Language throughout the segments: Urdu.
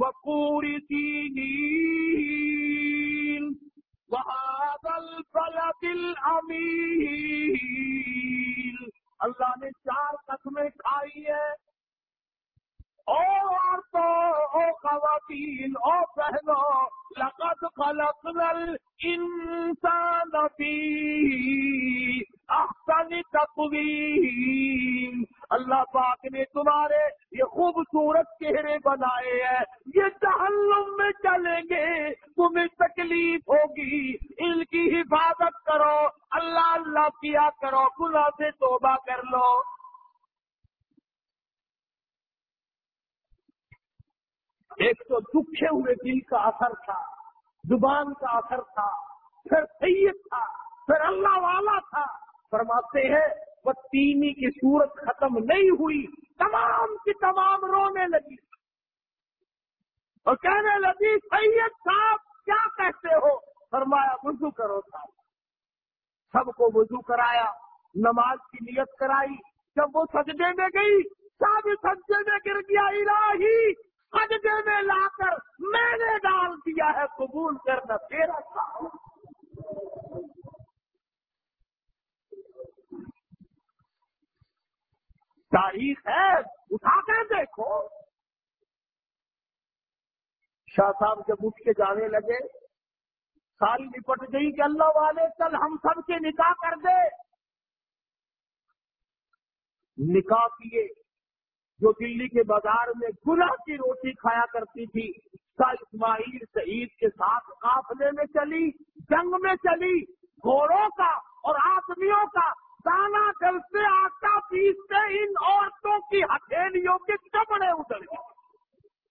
وقور سینین وهذا البلد الامین اللہ نے چار قسمیں کھائی ہے او عورتوں او خواتین، او بہنوں، لقد خلقنا الانسان فی احسن تقویم۔ اللہ پاک نے تمہارے یہ خوبصورت چہرے بنائے ہیں۔ یہ جہنم میں چلیں گے، تمہیں تکلیف ہوگی۔ ان کی حفاظت کرو۔ اللہ اللہ کیا کرو، گناہ سے توبہ کر لو۔ ایک تو دکھے ہوئے دل کا اثر تھا، زبان کا اثر تھا، پھر سید تھا، پھر اللہ والا تھا۔ فرماتے ہیں وہ تینی کی صورت ختم نہیں ہوئی، تمام کی تمام رونے لگی۔ اور کہنے لگی، سید صاحب، کیا کہتے ہو؟ فرمایا، وضو کرو صاحب۔ سب کو وضو کرایا، نماز کی نیت کرائی۔ جب وہ سجدے میں گئی، سب سجدے میں گر گیا، الہی، سجدے میں لا کر میں نے ڈال دیا ہے، قبول کرنا تیرا کام۔ تاریخ ہے، اٹھا کر دیکھو۔ شاہ صاحب جب اٹھ کے جانے لگے، ساری نپٹ گئی کہ اللہ والے، کل ہم سب کے نکاح کر دے۔ نکاح کیے، جو دلی کے بازار میں گلا کی روٹی کھایا کرتی تھی اسماعیل شہید کے ساتھ قافلے میں چلی، جنگ میں چلی، گھوڑوں کا اور آدمیوں کا دانا کرتے آٹا پیستے ان عورتوں کی ہتھیلیوں کے چپڑے اتر گئے۔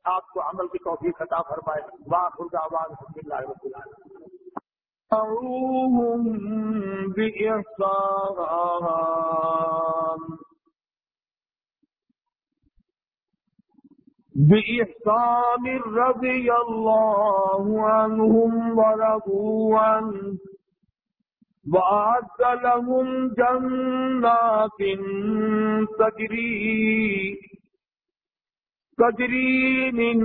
آپ کو عمل کی توفیق عطا فرمائے۔ واہ خدا آواز اللہ رب العالمین۔ بإحسان رضي الله عنهم ورضوا عنه۔ وأعد لهم جنات تجري تجري من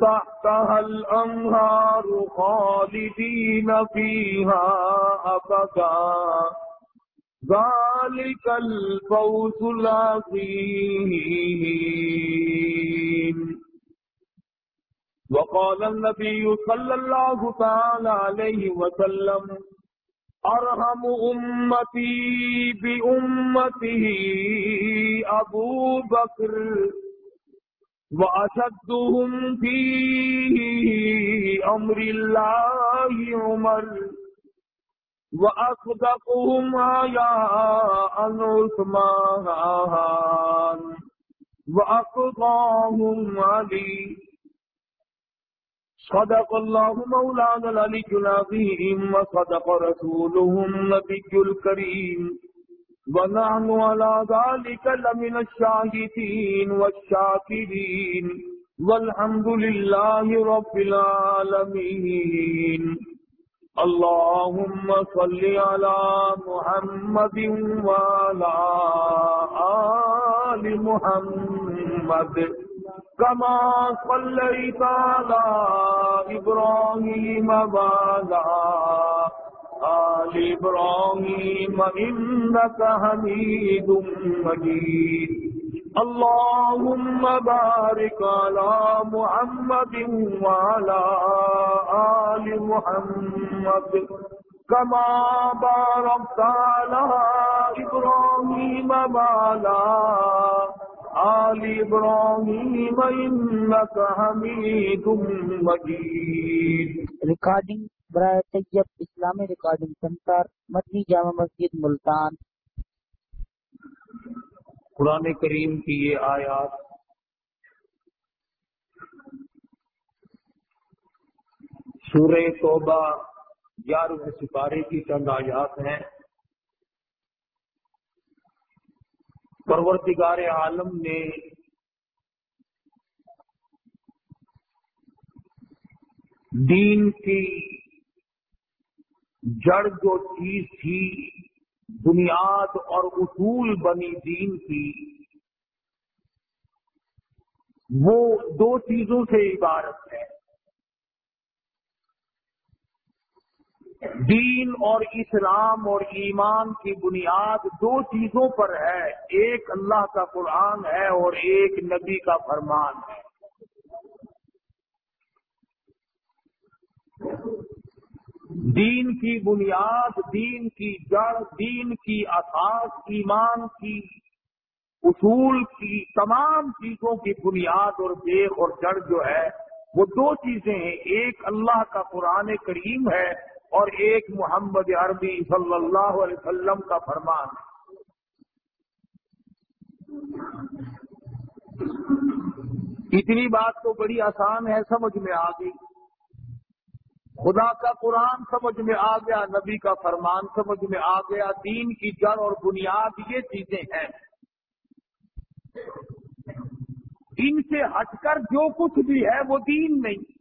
تحتها الأنهار خالدين فيها أبدا ذلك الفوز العظيم وقال النبي صلى الله تعالى عليه وسلم أرحم أمتي بأمته أبو بكر وأشدهم في أمر الله عمر وأصدقهم آياء عثمان وأقضاهم علي صدق الله مولانا العلي العظيم وصدق رسوله النبي الكريم ونحن على ذلك لمن الشاهدين والشاكرين والحمد لله رب العالمين اللهم صل على محمد وعلى آل محمد. كما صليت على إبراهيم وعلى آل إبراهيم إنك حميد مجيد. اللهم بارك على محمد وعلى آل محمد. كما باركت على إبراهيم وعلى آل إبراهيم إنك حميد مجيد ریکارڈنگ برائے طیب اسلامی ریکارڈنگ سینٹر مدنی جامع مسجد ملتان۔ قرآن کریم کی یہ آیات۔ سورہ توبہ گیارہویں سپارے کی چند آیات ہیں۔ پروردگار عالم نے دین کی جڑ جو چیز تھی، بنیاد اور اصول بنی دین کی، وہ دو چیزوں سے عبارت ہے۔ دین اور اسلام اور ایمان کی بنیاد دو چیزوں پر ہے۔ ایک اللہ کا قرآن ہے اور ایک نبی کا فرمان ہے۔ دین کی بنیاد، دین کی جڑ، دین کی اساس، ایمان کی اصول کی تمام چیزوں کی بنیاد اور دیکھ اور جڑ جو ہے، وہ دو چیزیں ہیں۔ ایک اللہ کا قرآن کریم ہے اور ایک محمد عربی صلی اللہ علیہ وسلم کا فرمان اتنی بات تو بڑی آسان ہے، سمجھ میں آ گئی۔ خدا کا قرآن سمجھ میں آ گیا، نبی کا فرمان سمجھ میں آ گیا، دین کی جڑ اور بنیاد یہ چیزیں ہیں۔ ان سے ہٹ کر جو کچھ بھی ہے، وہ دین نہیں۔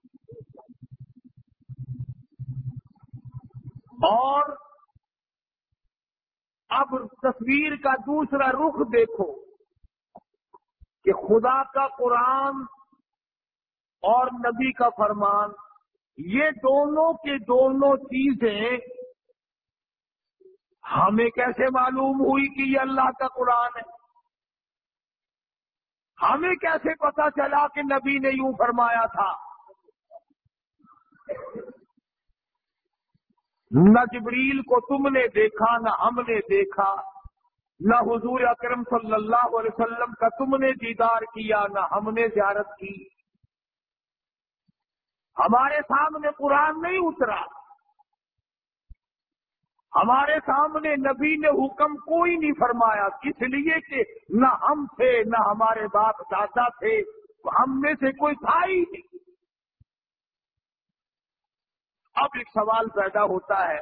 اور اب تصویر کا دوسرا رخ دیکھو کہ خدا کا قرآن اور نبی کا فرمان، یہ دونوں کے دونوں چیزیں ہمیں کیسے معلوم ہوئی کہ یہ اللہ کا قرآن ہے؟ ہمیں کیسے پتا چلا کہ نبی نے یوں فرمایا تھا؟ نہ جبریل کو تم نے دیکھا، نہ ہم نے دیکھا۔ نہ حضور اکرم صلی اللہ علیہ وسلم کا تم نے دیدار کیا، نہ ہم نے زیارت کی۔ ہمارے سامنے قرآن نہیں اترا۔ ہمارے سامنے نبی نے حکم کوئی نہیں فرمایا، اس لیے کہ نہ ہم تھے، نہ ہمارے باپ دادا تھے، ہم میں سے کوئی تھا ہی نہیں۔ اب ایک سوال پیدا ہوتا ہے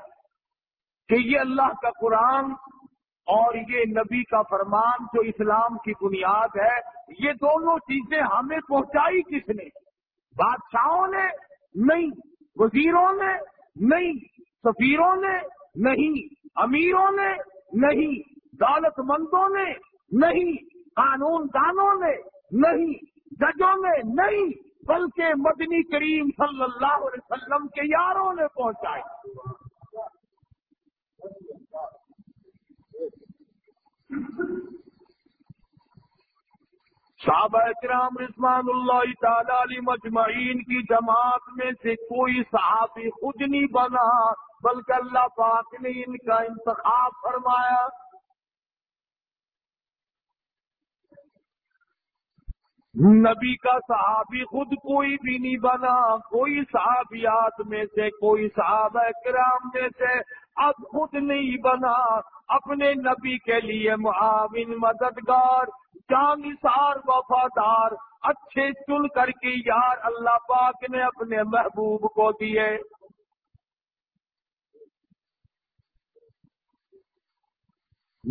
کہ یہ اللہ کا قرآن اور یہ نبی کا فرمان جو اسلام کی بنیاد ہے، یہ دونوں چیزیں ہمیں پہنچائی کس نے؟ بادشاہوں نے؟ نہیں۔ وزیروں نے؟ نہیں۔ سفیروں نے؟ نہیں۔ امیروں نے؟ نہیں۔ دولت مندوں نے؟ نہیں۔ قانون دانوں نے؟ نہیں۔ ججوں نے؟ نہیں۔ بلکہ مدنی کریم صلی اللہ علیہ وسلم کے یاروں نے پہنچائے صحابہ کرام رضوان اللہ تعالی علی مجمعین کی جماعت میں سے کوئی صحابی خود نہیں بنا، بلکہ اللہ پاک نے ان کا انتخاب فرمایا۔ نبی کا صحابی خود کوئی بھی نہیں بنا، کوئی صحابیات میں سے، کوئی صحابہ کرام میں سے اب خود نہیں بنا۔ اپنے نبی کے لیے معاون مددگار جانسار وفادار، اچھے چن کر کے یار اللہ پاک نے اپنے محبوب کو دیے۔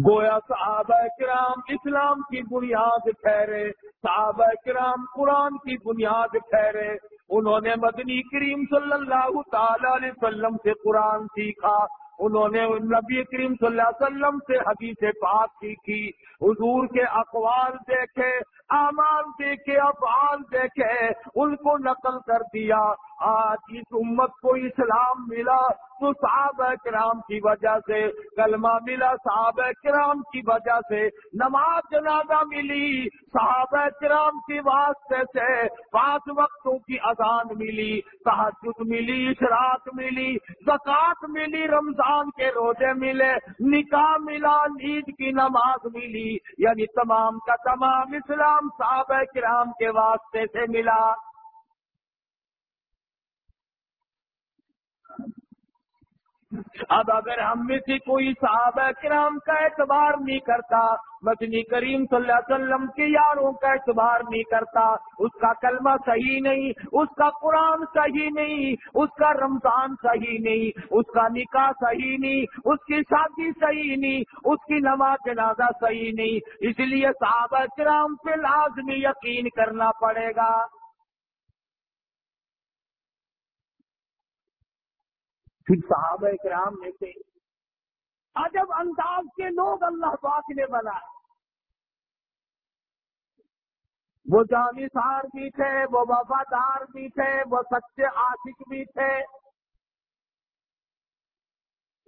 گویا صحابہ کرام اسلام کی بنیاد ٹھہرے، صحابہ کرام قرآن کی بنیاد ٹھہرے۔ انہوں نے مدنی کریم صلی اللہ تعالی علیہ وسلم سے قرآن سیکھا۔ انہوں نے نبی کریم صلی اللہ علیہ وسلم سے حدیث پاک سیکھی۔ حضور کے اقوال دیکھے، اعمال دیکھے، افعال دیکھے، ان کو نقل کر دیا۔ آج اس امت کو اسلام ملا۔ تو صحابہ کرام کی وجہ سے، کلمہ ملا صحابہ کرام کی وجہ سے، نماز جنازہ ملی، صحابہ کرام کی واسطے سے پانچ وقتوں کی اذان ملی تحجد ملی، اشراق ملی زکات ملی، رمضان کے روزے ملے، نکاح ملا، عید کی نماز ملی یعنی تمام کا تمام اسلام صحابہ کرام کے واسطے سے ملا۔ اب اگر ہم میں سے کوئی صحابہ کرام کا اعتبار نہیں کرتا، مدنی کریم صلی اللہ علیہ وسلم کے یاروں کا اعتبار نہیں کرتا، اس کا کلمہ صحیح نہیں، اس کا قرآن صحیح نہیں، اس کا رمضان صحیح نہیں، اس کا نکاح صحیح نہیں، اس کی شادی صحیح نہیں، اس کی نماز جنازہ صحیح نہیں، اس لیے صحابہ کرام پہ لازمی یقین کرنا پڑے گا۔ پھر صحابہ کرام میں سے عجب انداز کے لوگ اللہ پاک نے بنائے۔ وہ جانسار بھی تھے، وہ وفادار بھی تھے، وہ سچے عاشق بھی تھے۔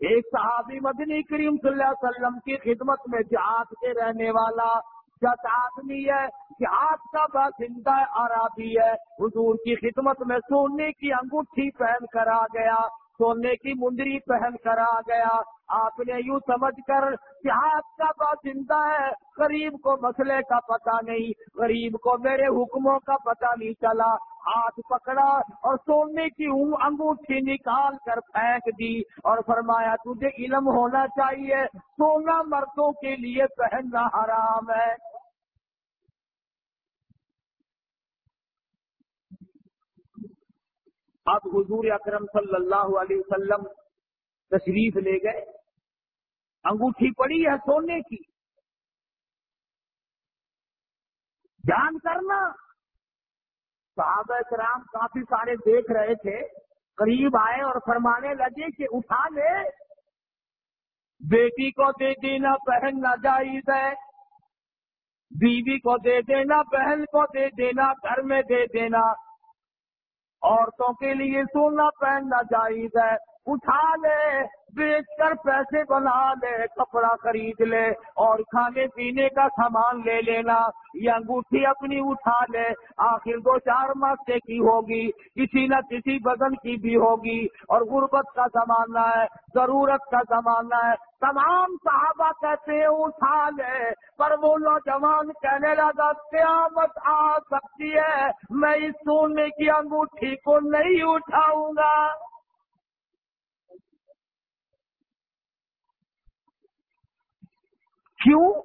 ایک صحابی مدنی کریم صلی اللہ علیہ وسلم کی خدمت میں جہاد کے رہنے والا جس آدمی ہے، جہاد کا باشندہ عرابی ہے۔ حضور کی خدمت میں سونے کی انگوٹھی پہن کر آ گیا۔ سونے کی مندری پہن کر آ گیا۔ آپ نے یوں سمجھ کر جہاد کا باشندہ ہے، غریب کو مسئلے کا پتہ نہیں، غریب کو میرے حکموں کا پتہ نہیں چلا۔ ہاتھ پکڑا اور سونے کی انگوٹھی نکال کر پھینک دی اور فرمایا، تجھے علم ہونا چاہیے، سونا مردوں کے لیے پہننا حرام ہے۔ اب حضور اکرم صلی اللہ علیہ وسلم تشریف لے گئے۔ انگوٹھی پڑی ہے سونے کی۔ جان کرنا۔ صحابہ کرام کافی سارے دیکھ رہے تھے، قریب آئے اور فرمانے لگے کہ اٹھا لے۔ بیٹی کو دے دینا، بہن نہ جائز ہے بیوی کو دے دینا، بہن کو دے دینا، گھر میں دے دینا۔ عورتوں کے لیے سونا پہننا جائز ہے۔ اٹھا لے۔ بیچ کر پیسے بنا لے، کپڑا خرید لے اور کھانے پینے کا سامان لے لینا یا انگوٹھی اپنی اٹھا لے، آخر دو چار ماسے کی ہوگی، کسی نہ کسی بدن کی بھی ہوگی اور غربت کا زمانہ ہے، ضرورت کا زمانہ ہے۔ تمام صحابہ کہتے ہیں، اٹھا لے، پر وہ نوجوان کہنے لگا، قیامت آ سکتی ہے، میں اس سونے کی انگوٹھی کو نہیں اٹھاؤں گا۔ کیوں؟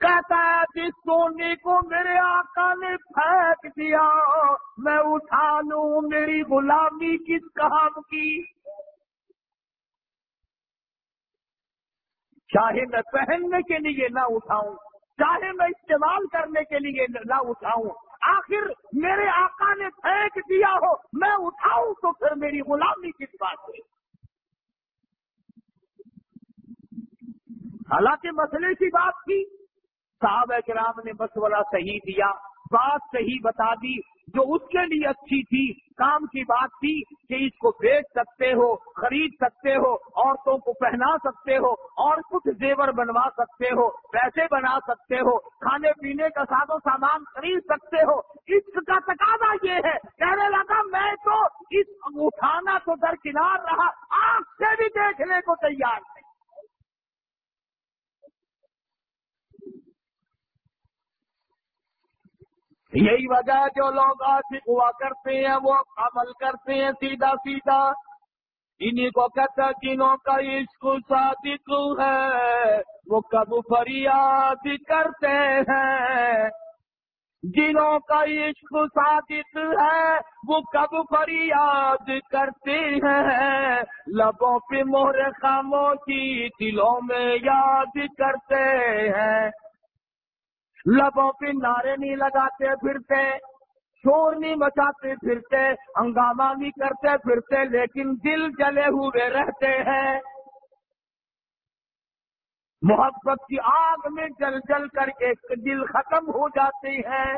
کہتا ہے جس سونے کو میرے آقا نے پھینک دیا، میں اٹھا لوں، میری غلامی کس کام کی؟ چاہے میں پہننے کے لیے نہ اٹھاؤں، چاہے میں استعمال کرنے کے لیے نہ اٹھاؤں، آخر میرے آقا نے پھینک دیا ہو، میں اٹھاؤں تو پھر میری غلامی کس بات کی؟ حالانکہ مسئلے کی بات کی۔ صاحب کرام نے مسئلہ صحیح دیا، بات صحیح بتا دی، جو اس کے لیے اچھی تھی، کام کی بات تھی کہ اس کو بیچ سکتے ہو، خرید سکتے ہو، عورتوں کو پہنا سکتے ہو، اور کچھ زیور بنوا سکتے ہو، پیسے بنا سکتے ہو، کھانے پینے کا ساز و سامان خرید سکتے ہو۔ اس کا تقاضا یہ ہے، کہنے لگا میں تو اس اٹھانا تو درکنار رہا آپ سے بھی دیکھنے کو تیار نہیں۔ یہی وجہ ہے جو لوگ عاشق ہوا کرتے ہیں، وہ عمل کرتے ہیں سیدھا سیدھا۔ انہیں کو کہتا جنہوں کا عشق صادق ہے، وہ کب فریاد کرتے ہیں۔ جنہوں کا عشق صادق ہے، وہ کب فریاد کرتے ہیں۔ لبوں پہ مہر خاموشی دلوں میں یاد کرتے ہیں۔ لبوں پہ نعرے نہیں لگاتے، پھرتے، شور نہیں مچاتے، پھرتے، ہنگامہ نہیں کرتے، پھرتے، لیکن دل جلے ہوئے رہتے ہیں۔ محبت کی آگ میں جل جل کر کے دل ختم ہو جاتے ہیں۔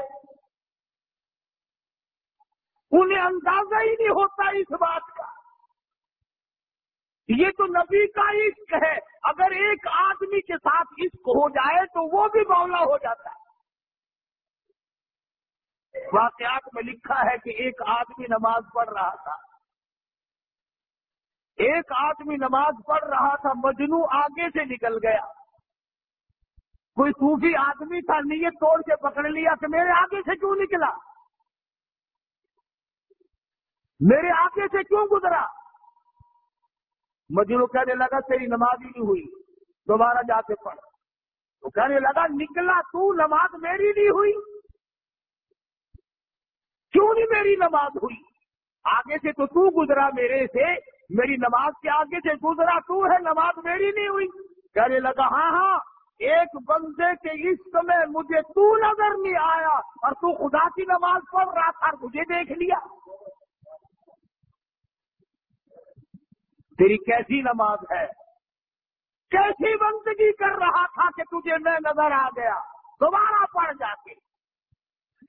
انہیں اندازہ ہی نہیں ہوتا اس بات کا۔ یہ تو نبی کا عشق ہے۔ اگر ایک آدمی کے ساتھ عشق ہو جائے تو وہ بھی مولا ہو جاتا ہے۔ واقعات میں لکھا ہے کہ ایک آدمی نماز پڑھ رہا تھا۔ ایک آدمی نماز پڑھ رہا تھا، مجنو آگے سے نکل گیا۔ کوئی صوفی آدمی تھا، نیت توڑ کے پکڑ لیا کہ میرے آگے سے کیوں نکلا؟ میرے آگے سے کیوں گزرا؟ مجنو کہنے لگا تیری نماز ہی نہیں ہوئی، دوبارہ جا کے پڑھ۔ تو کہنے لگا، نکلا تو نماز میری نہیں ہوئی۔ کیوں نہیں میری نماز ہوئی؟ آگے سے تو تو گزرا میرے سے، میری نماز کے آگے سے گزرا تو ہے، نماز میری نہیں ہوئی۔ کہنے لگا ہاں ہاں ایک بندے کے عشق میں مجھے تو نظر نہیں آیا اور تو خدا کی نماز پڑھ رہا تھا مجھے دیکھ لیا۔ تیری کیسی نماز ہے؟ کیسی بندگی کر رہا تھا کہ تجھے میں نظر آ گیا؟ دوبارہ پڑ جاتی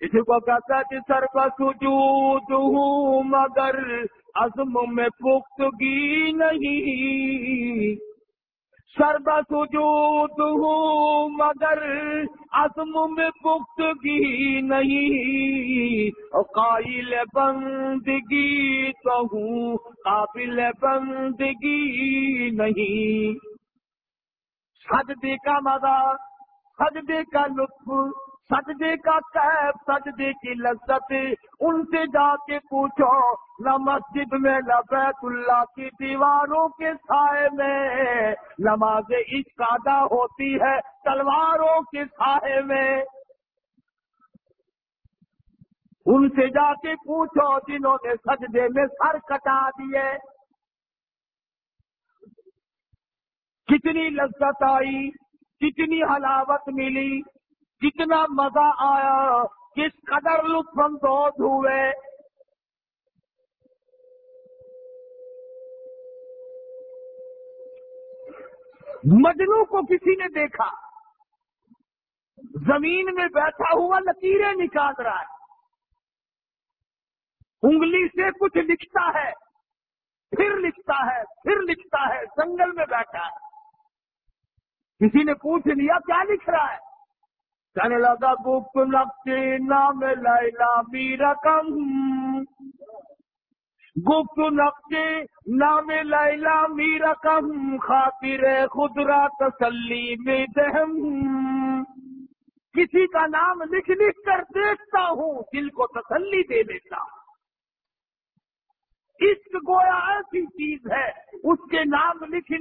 اسی کو کہتا کہ سر کا سجود ہوں مگر عزم میں پختگی نہیں۔ سر سجود ہوں، مگر عزم میں پختگی نہیں۔ قائل بندگی تو ہوں، قابل بندگی نہیں۔ سجدے کا مزہ سجدے کا لطف سجدے کا قیب سجدے کی لذت۔ ان سے جا کے پوچھو، نہ مسجد میں، نہ بیت اللہ کی دیواروں کے سائے میں۔ نماز عشق ادا ہوتی ہے تلواروں کے سائے میں۔ ان سے جا کے پوچھو، جنہوں نے سجدے میں سر کٹا دیے۔ کتنی لذت آئی، کتنی حلاوت ملی۔ کتنا مزہ آیا، کس قدر لطف اندوز ہوئے۔ مجنو کو کسی نے دیکھا۔ زمین میں بیٹھا ہوا لکیریں نکال رہا ہے۔ انگلی سے کچھ لکھتا ہے۔ پھر لکھتا ہے، پھر لکھتا ہے، جنگل میں بیٹھا ہے۔ کسی نے پوچھ لیا، کیا لکھ رہا ہے؟ کہنے لگا گپ نقشے نام لیلا می رقم گپت نقشے نام لیلا می رقم خاطر خدرا تسلی میں دہم کسی کا نام لکھ لکھ کر دیکھتا ہوں دل کو تسلی دے دیتا ہوں عشق گویا ایسی چیز ہے، اس کے نام لکھ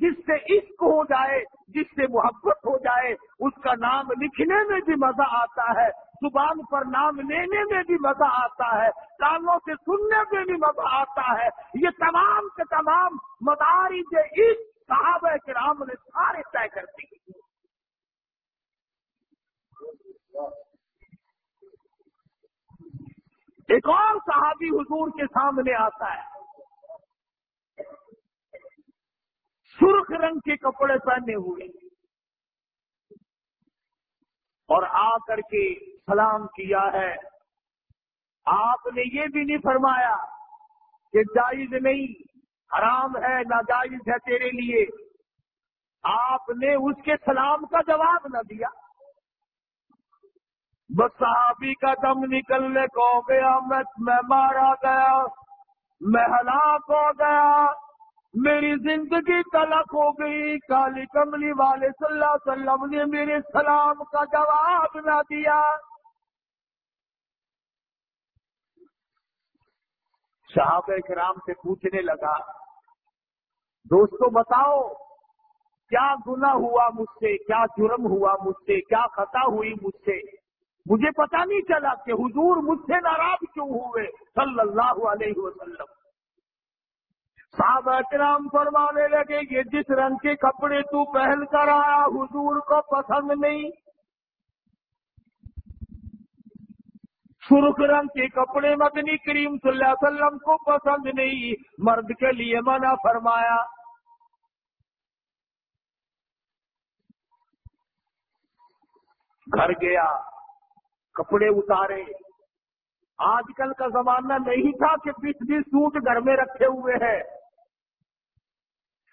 جس سے عشق ہو جائے، جس سے محبت ہو جائے، اس کا نام لکھنے میں بھی مزہ آتا ہے، زبان پر نام لینے میں بھی مزہ آتا ہے، کانوں سے سننے میں بھی مزہ آتا ہے۔ یہ تمام کے تمام مداری کے عشق صحابہ کے نام نے سارے طے کر دی ایک اور صحابی حضور کے سامنے آتا ہے۔ سرخ رنگ کے کپڑے پہنے ہوئے۔ اور آ کر کے سلام کیا ہے۔ آپ نے یہ بھی نہیں فرمایا کہ جائز نہیں، حرام ہے، ناجائز ہے تیرے لیے۔ آپ نے اس کے سلام کا جواب نہ دیا۔ بس صحابی کا دم نکلنے کو ہو گیا، میں میں مارا گیا، میں ہلاک ہو گیا، میری زندگی تلک ہو گئی۔ کالی کملی والے صلی اللہ علیہ وسلم نے میرے سلام کا جواب نہ دیا۔ صحابہ کرام سے پوچھنے لگا، دوستو بتاؤ، کیا گناہ ہوا مجھ سے؟ کیا جرم ہوا مجھ سے؟ کیا خطا ہوئی مجھ سے؟ مجھے پتا نہیں چلا کہ حضور مجھ سے ناراض کیوں ہوئے صلی اللہ علیہ وسلم۔ صحابہ کرام فرمانے لگے کہ جس رنگ کے کپڑے تو پہن کر آیا، حضور کو پسند نہیں۔ سرخ رنگ کے کپڑے مدنی کریم صلی اللہ علیہ وسلم کو پسند نہیں۔ مرد کے لیے منع فرمایا۔ گھر گیا۔ کپڑے اتارے۔ آج کل کا زمانہ نہیں تھا کہ بیس بیس سوٹ گھر میں رکھے ہوئے ہیں۔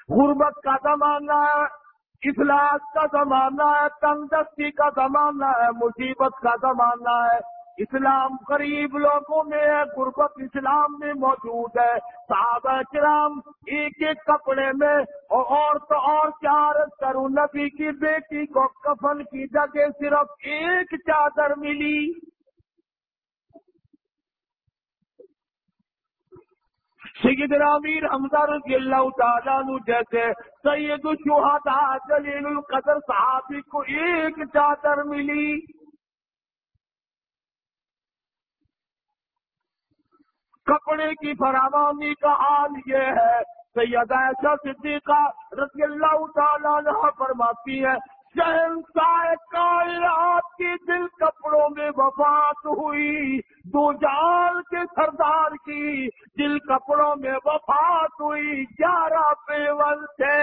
غربت کا زمانہ ہے افلاس کا زمانہ ہے، تندرستی کا زمانہ ہے، مصیبت کا زمانہ ہے۔ اسلام قریب لوگوں میں ہے، غربت اسلام میں موجود ہے۔ صحابہ کرام ایک ایک کپڑے میں اور تو اور چار کروں نبی کی بیٹی کو کفن کی جگہ صرف ایک چادر ملی۔ سید امیر حمزہ رضی اللہ تعالیٰ نو جیسے سید الشہداء جلیل القدر صحابی کو ایک چادر ملی۔ کپڑے کی فراوانی کا حال یہ ہے، سید ایسا صدیقہ رضی اللہ تعالیٰ عنہ فرماتی ہے شہنشاہ کائرات کی دل کپڑوں میں وفات ہوئی، دو جال کے سردار کی دل کپڑوں میں وفات ہوئی گیارہ پیول تھے۔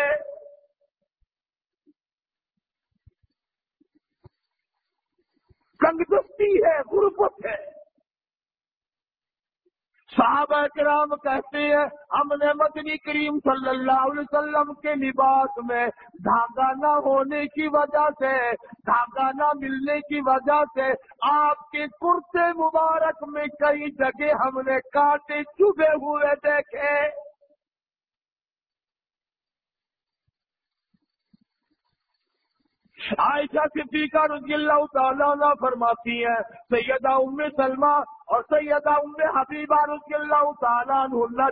تنگدستی ہے، غربت ہے۔ صحابہ کرام کہتے ہیں، ہم نے مدنی کریم صلی اللہ علیہ وسلم کے لباس میں دھاگا نہ ہونے کی وجہ سے، دھاگا نہ ملنے کی وجہ سے آپ کے کرتے مبارک میں کئی جگہ ہم نے کاٹے چبے ہوئے دیکھے۔ عائشہ صدیقہ رضی اللہ تعالیٰ فرماتی ہے سیدہ ام سلمہ اور سیدہ ام حبیبہ رضی اللہ تعالیٰ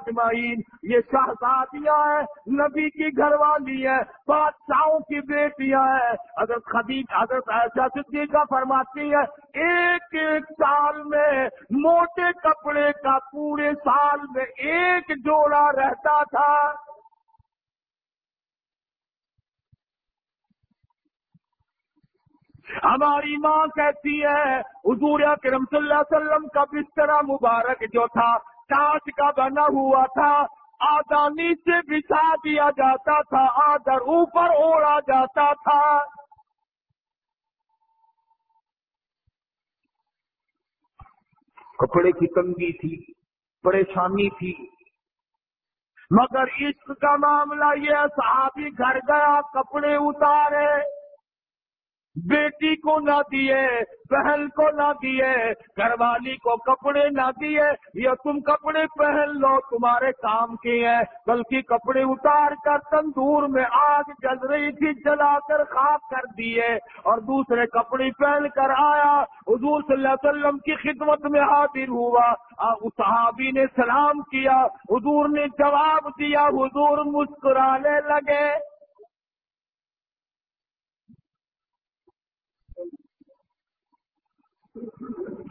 جمعین یہ شہزادیاں ہیں، نبی کی گھر والی ہے بادشاہوں کی بیٹیاں ہیں۔ اگر خدیج حضرت عائشہ صدیقہ فرماتی ہے ایک ایک سال میں موٹے کپڑے کا پورے سال میں ایک جوڑا رہتا تھا۔ ہماری ماں کہتی ہے، حضور کرم صلی اللہ علیہ وسلم کا بستر مبارک جو تھا کانچ کا بنا ہوا تھا آدانی سے بچھا دیا جاتا تھا آدر اوپر اوڑا جاتا تھا۔ کپڑے کی تنگی تھی، پریشانی تھی۔ مگر عشق کا معاملہ یہ صحابی گھر گیا، کپڑے اتارے۔ بیٹی کو نہ دیے، بہن کو نہ دیے گھر والی کو کپڑے نہ دیے، یا تم کپڑے پہن لو، تمہارے کام کے ہیں بلکہ کپڑے اتار کر تندور میں آگ جل رہی تھی، جلا کر خاک کر دیے۔ اور دوسرے کپڑے پہن کر آیا، حضور صلی اللہ علیہ وسلم کی خدمت میں حاضر ہوا۔ صحابی نے سلام کیا، حضور نے جواب دیا، حضور مسکرانے لگے۔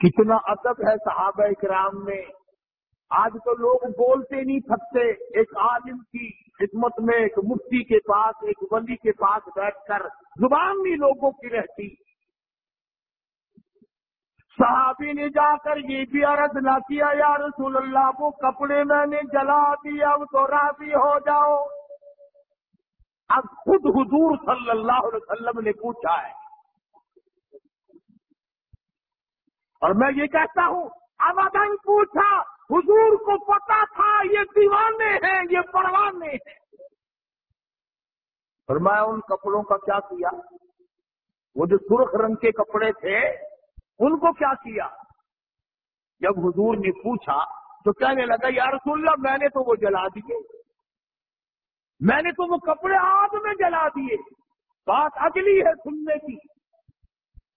کتنا ادب ہے صحابہ اکرام میں۔ آج تو لوگ بولتے نہیں، تھکتے۔ ایک عالم کی خدمت میں، ایک مفتی کے پاس، ایک ولی کے پاس بیٹھ کر زبان بھی لوگوں کی رہتی۔ صحابی نے جا کر یہ بھی عرض نہ کیا، یا رسول اللہ، وہ کپڑے میں نے جلا دیا، اب تو راضی ہو جاؤ۔ اب خود حضور صلی اللہ علیہ وسلم نے پوچھا ہے اور میں یہ کہتا ہوں ابدن پوچھا، حضور کو پتا تھا یہ دیوانے ہیں، یہ پروانے ہیں۔ اور میں ان کپڑوں کا کیا کیا؟ وہ جو سرخ رنگ کے کپڑے تھے، ان کو کیا کیا؟ جب حضور نے پوچھا، تو کہنے لگا، یا رسول اللہ، میں نے تو وہ جلا دیے۔ میں نے تو وہ کپڑے آگ میں جلا دیے۔ بات اگلی ہے سننے کی۔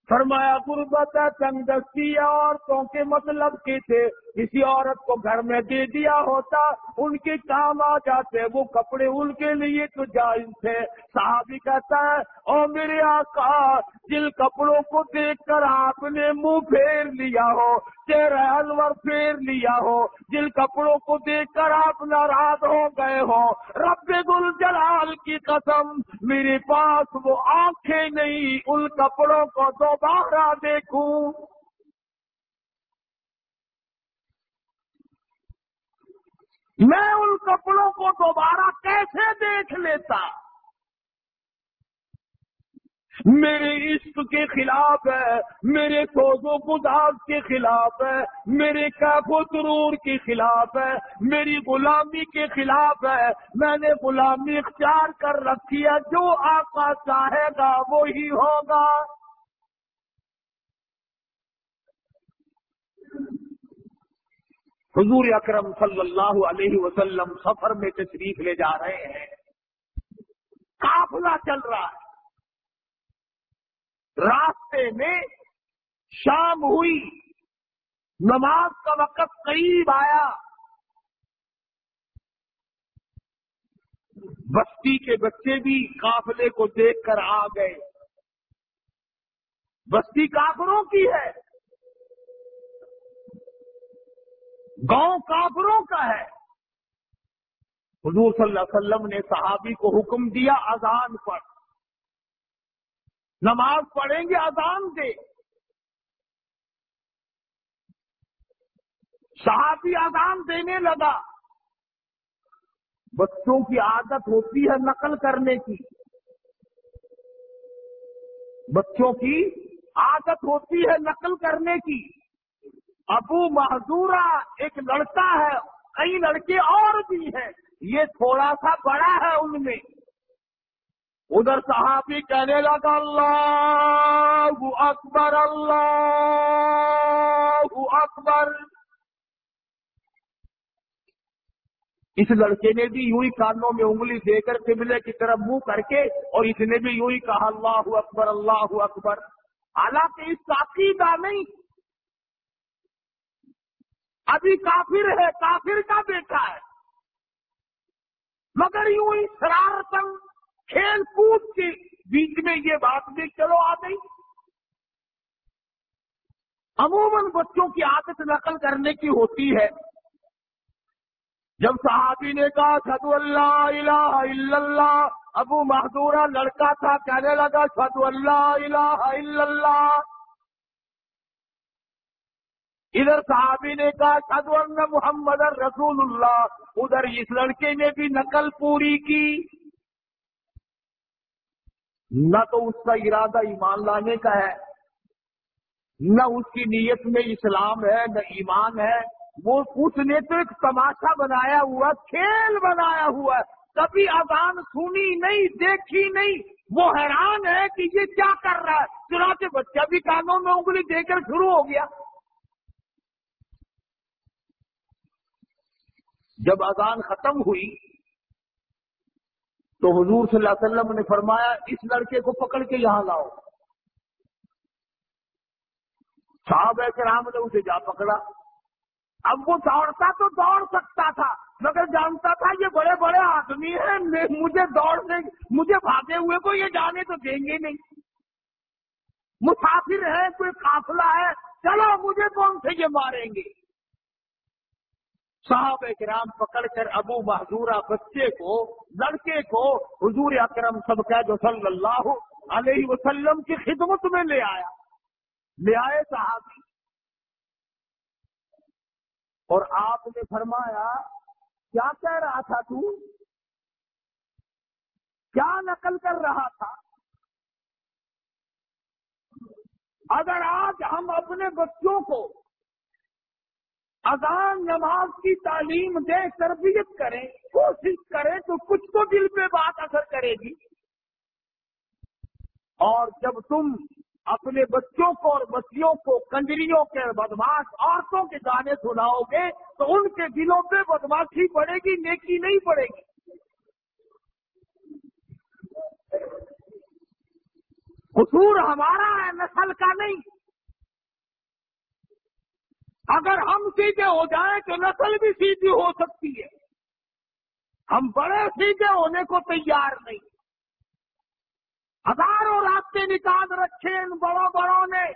فرمایا، غربت تنگ دستی عورتوں کے مطلب کے تھے کسی عورت کو گھر میں دے دیا ہوتا، ان کے کام آ جاتے، وہ کپڑے ان کے لیے تو جائز تھے۔ صحابی کہتا ہے، او میرے آقا، جن کپڑوں کو دیکھ کر آپ نے منہ پھیر لیا ہو، چہرہ انور پھیر لیا ہو، جن کپڑوں کو دیکھ کر آپ ناراض ہو گئے ہو، رب گل جلال کی قسم، میرے پاس وہ آنکھیں نہیں، ان کپڑوں کو دوبارہ دیکھوں۔ میں ان کپڑوں کو دوبارہ کیسے دیکھ لیتا؟ میرے عشق کے خلاف ہے، میرے سوز و گزاز کے خلاف ہے، میرے کیف و سرور کے خلاف ہے، میری غلامی کے خلاف ہے۔ میں نے غلامی اختیار کر رکھی ہے، جو آقا چاہے گا وہی ہوگا۔ حضور اکرم صلی اللہ علیہ وسلم سفر میں تشریف لے جا رہے ہیں۔ قافلہ چل رہا ہے۔ راستے میں شام ہوئی۔ نماز کا وقت قریب آیا۔ بستی کے بچے بھی قافلے کو دیکھ کر آ گئے۔ بستی کافروں کی ہے۔ گاؤں کافروں کا ہے۔ حضور صلی اللہ علیہ وسلم نے صحابی کو حکم دیا اذان پر۔ نماز پڑھیں گے اذان دے۔ صحابی اذان دینے لگا۔ بچوں کی عادت ہوتی ہے نقل کرنے کی۔ بچوں کی عادت ہوتی ہے نقل کرنے کی۔ ابو محضورہ ایک لڑکا ہے، کئی لڑکے اور بھی ہیں۔ یہ تھوڑا سا بڑا ہے ان میں۔ ادھر صحابی کہنے لگا، اللہ اکبر اللہ اکبر۔ اس لڑکے نے بھی یوں ہی کانوں میں انگلی دے کر قبلے کی طرف منہ کر کے، اور اس نے بھی یوں ہی کہا، اللہ اکبر اللہ اکبر۔ حالانکہ اس کا عقیدہ نہیں ابھی کافر ہے، کافر کا بیٹا ہے۔ مگر یوں ہی شرارتن کھیل کود کے بیچ میں یہ بات بھی چلو آ گئی۔ عموماً بچوں کی عادت نقل کرنے کی ہوتی ہے۔ جب صحابی نے کہا سد اللہ الہ الا اللہ، ابو محدورہ لڑکا تھا، کہنے لگا سد اللہ الہ الا اللہ ادھر صحابی نے کہا سد اللہ محمد رسول اللہ. ادھر اس لڑکے نے بھی نقل پوری کی۔ نہ تو اس کا ارادہ ایمان لانے کا ہے، نہ اس کی نیت میں اسلام ہے، نہ ایمان ہے۔ وہ اس نے تو ایک تماشا بنایا ہوا، کھیل بنایا ہوا۔ کبھی اذان سنی نہیں، دیکھی نہیں۔ وہ حیران ہے کہ یہ کیا کر رہا ہے۔ چنانچہ بچہ بھی کانوں میں انگلی دے کر شروع ہو گیا۔ جب اذان ختم ہوئی تو حضور صلی اللہ علیہ وسلم نے فرمایا، اس لڑکے کو پکڑ کے یہاں لاؤ۔ صاحب کرام نے اسے جا پکڑا۔ اب وہ دوڑتا تو دوڑ سکتا تھا، مگر جانتا تھا یہ بڑے بڑے آدمی ہیں مجھے دوڑنے مجھے بھاگے ہوئے کو یہ جانے تو دیں گے نہیں۔ مسافر ہے کوئی قافلہ ہے، چلو مجھے کون سے یہ ماریں گے؟ صاحب کرام پکڑ کر ابو محضورہ بچے کو، لڑکے کو حضور اکرم سب کا جو صلی اللہ علیہ وسلم کی خدمت میں لے آیا۔ لے آئے صحابی۔ اور آپ نے فرمایا، کیا کہہ رہا تھا تو؟ کیا نقل کر رہا تھا؟ اگر آج ہم اپنے بچوں کو اذان نماز کی تعلیم دے تربیت کریں، کوشش کریں تو کچھ تو دل پہ بات اثر کرے گی۔ اور جب تم اپنے بچوں کو اور بچیوں کو کنجریوں کے بدماش عورتوں کے گانے سناؤ گے، تو ان کے دلوں پہ بدماشی پڑے گی، نیکی نہیں پڑے گی۔ قصور ہمارا ہے، نسل کا نہیں۔ اگر ہم سیدھے ہو جائیں تو نسل بھی سیدھی ہو سکتی ہے۔ ہم بڑے سیدھے ہونے کو تیار نہیں۔ ہزاروں راستے نکال رکھے ان بڑوں بڑوں نے۔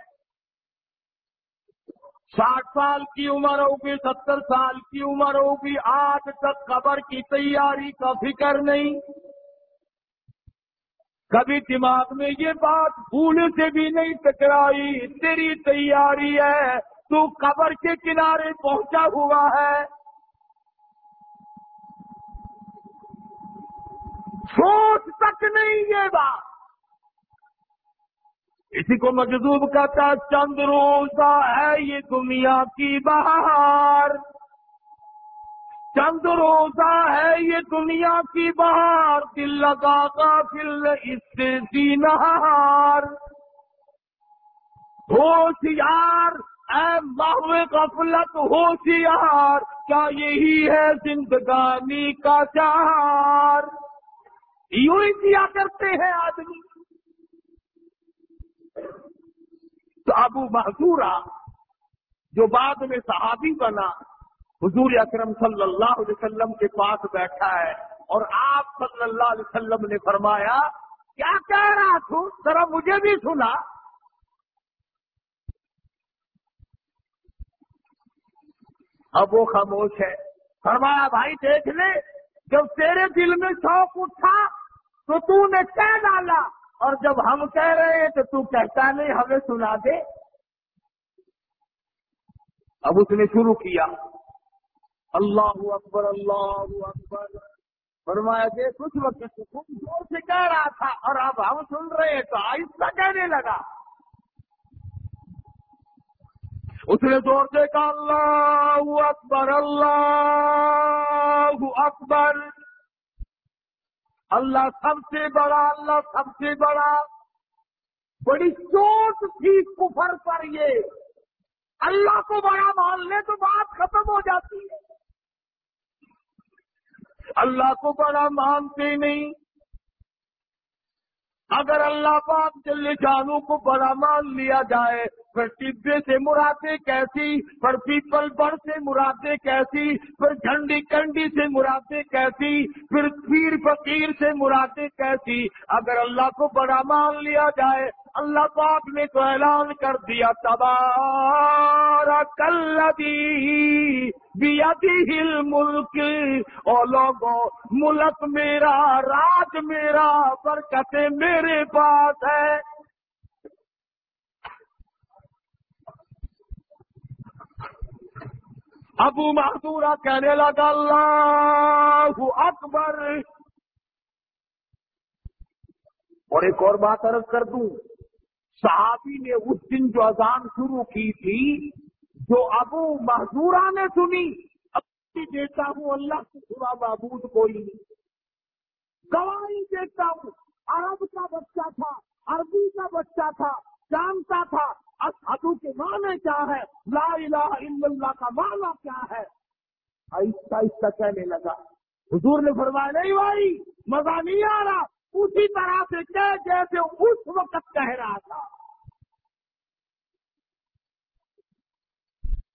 ساٹھ سال کی عمر ہوگی، ستر سال کی عمر ہوگی، آج تک قبر کی تیاری کا فکر نہیں۔ کبھی دماغ میں یہ بات بھول سے بھی نہیں ٹکرائی، تیری تیاری ہے۔ تو قبر کے کنارے پہنچا ہوا ہے۔ سوچ تک نہیں یہ بات۔ اسی کو مجذوب کہتا چند روزہ ہے یہ دنیا کی بہار۔ چند روزہ ہے یہ دنیا کی بہار۔ دل لگا کا فل اس سے سینار ہوشیار اے محو غفلت ہوشیار، کیا یہی ہے زندگانی کا چار؟ یوں ہی کیا کرتے ہیں آدمی؟ تو ابو محضورہ جو بعد میں صحابی بنا، حضور اکرم صلی اللہ علیہ وسلم کے پاس بیٹھا ہے، اور آپ صلی اللہ علیہ وسلم نے فرمایا، کیا کہہ رہا تھا ذرا مجھے بھی سنا۔ اب وہ خاموش ہے۔ فرمایا، بھائی، دیکھ لے، جب تیرے دل میں شوق اٹھا تو تو نے کہہ ڈالا۔ اور جب ہم کہہ رہے ہیں تو تو کہتا نہیں، ہمیں سنا دے۔ اب اس نے شروع کیا۔ اللہ اکبر اللہ اکبر۔ فرمایا دے کچھ وقت زور سے کہہ رہا تھا۔ اور اب ہم سن رہے ہیں تو آہستہ کہنے لگا۔ اس نے زور سے کہا اللہ اکبر اللہ اکبر۔ اللہ سب سے بڑا، اللہ سب سے بڑا۔ بڑی چوٹ تھی کفر پر یہ۔ اللہ کو بڑا مان لے تو بات ختم ہو جاتی ہے۔ اللہ کو بڑا مانتے نہیں۔ اگر اللہ پاک جل جانو کو بڑا مان لیا جائے، پھر ٹبے سے مرادیں کیسی؟ پھر پیپل بڑ سے مرادیں کیسی؟ پھر جھنڈی کنڈی سے مرادیں کیسی؟ پھر پیر فقیر سے مرادیں کیسی؟ اگر اللہ کو بڑا مان لیا جائے اللہ پاک نے تو اعلان کر دیا تبارہ کلبی ہل ملک اور لوگوں ملک میرا، راج میرا، برکت میرے پاس ہے۔ ابو محدورہ کہنے لگا، اللہ اکبر۔ اور ایک اور بات عرض کر دوں۔ صحابی نے اس دن جو اذان شروع کی تھی، جو ابو محدورہ نے سنی، اب دیتا ہوں اللہ سے سنا معبود کوئی نہیں۔ گواہی دیتا ہوں، عرب کا بچہ تھا، عربی کا بچہ تھا، جانتا تھا اشہدو کے معنی کیا ہے؟ لا الہ الا اللہ کا معنی کیا ہے؟ آہستہ آہستہ کہنے لگا، حضور نے فرمایا، نہیں بھائی، مزہ نہیں آ رہا۔ اسی طرح سے کہ جیسے اس وقت کہہ رہا تھا۔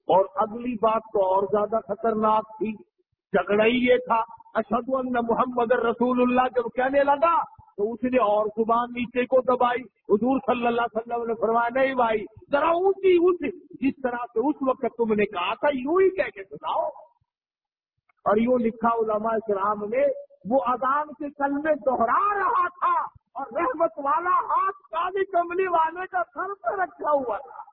اور اگلی بات تو اور زیادہ خطرناک تھی۔ جھگڑا ہی یہ تھا۔ اشد ان محمد رسول اللہ جب کہنے لگا تو اس نے اور زبان نیچے کو دبائی۔ حضور صلی اللہ علیہ وسلم نے فرمایا، نہیں بھائی، ذرا اونچی اونچی۔ جس طرح سے اس وقت تم نے کہا تھا، یوں ہی کہہ کے سناؤ۔ اور یوں لکھا علماء کرام نے وہ اذان کے کل میں دوہرا رہا تھا اور رحمت والا ہاتھ کالی کملی والے کا سر پہ رکھا ہوا تھا۔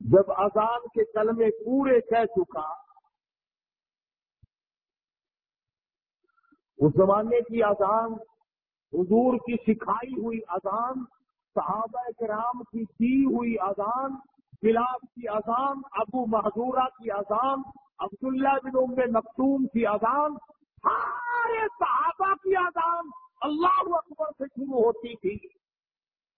جب اذان کے کلمے پورے کہہ چکا، اس زمانے کی اذان، حضور کی سکھائی ہوئی اذان، صحابہ کرام کی دی ہوئی اذان بلال کی اذان، ابو محدورہ کی اذان، عبداللہ بن ام مختوم کی اذان، سارے صحابہ کی اذان اللہ اکبر سے شروع ہوتی تھی۔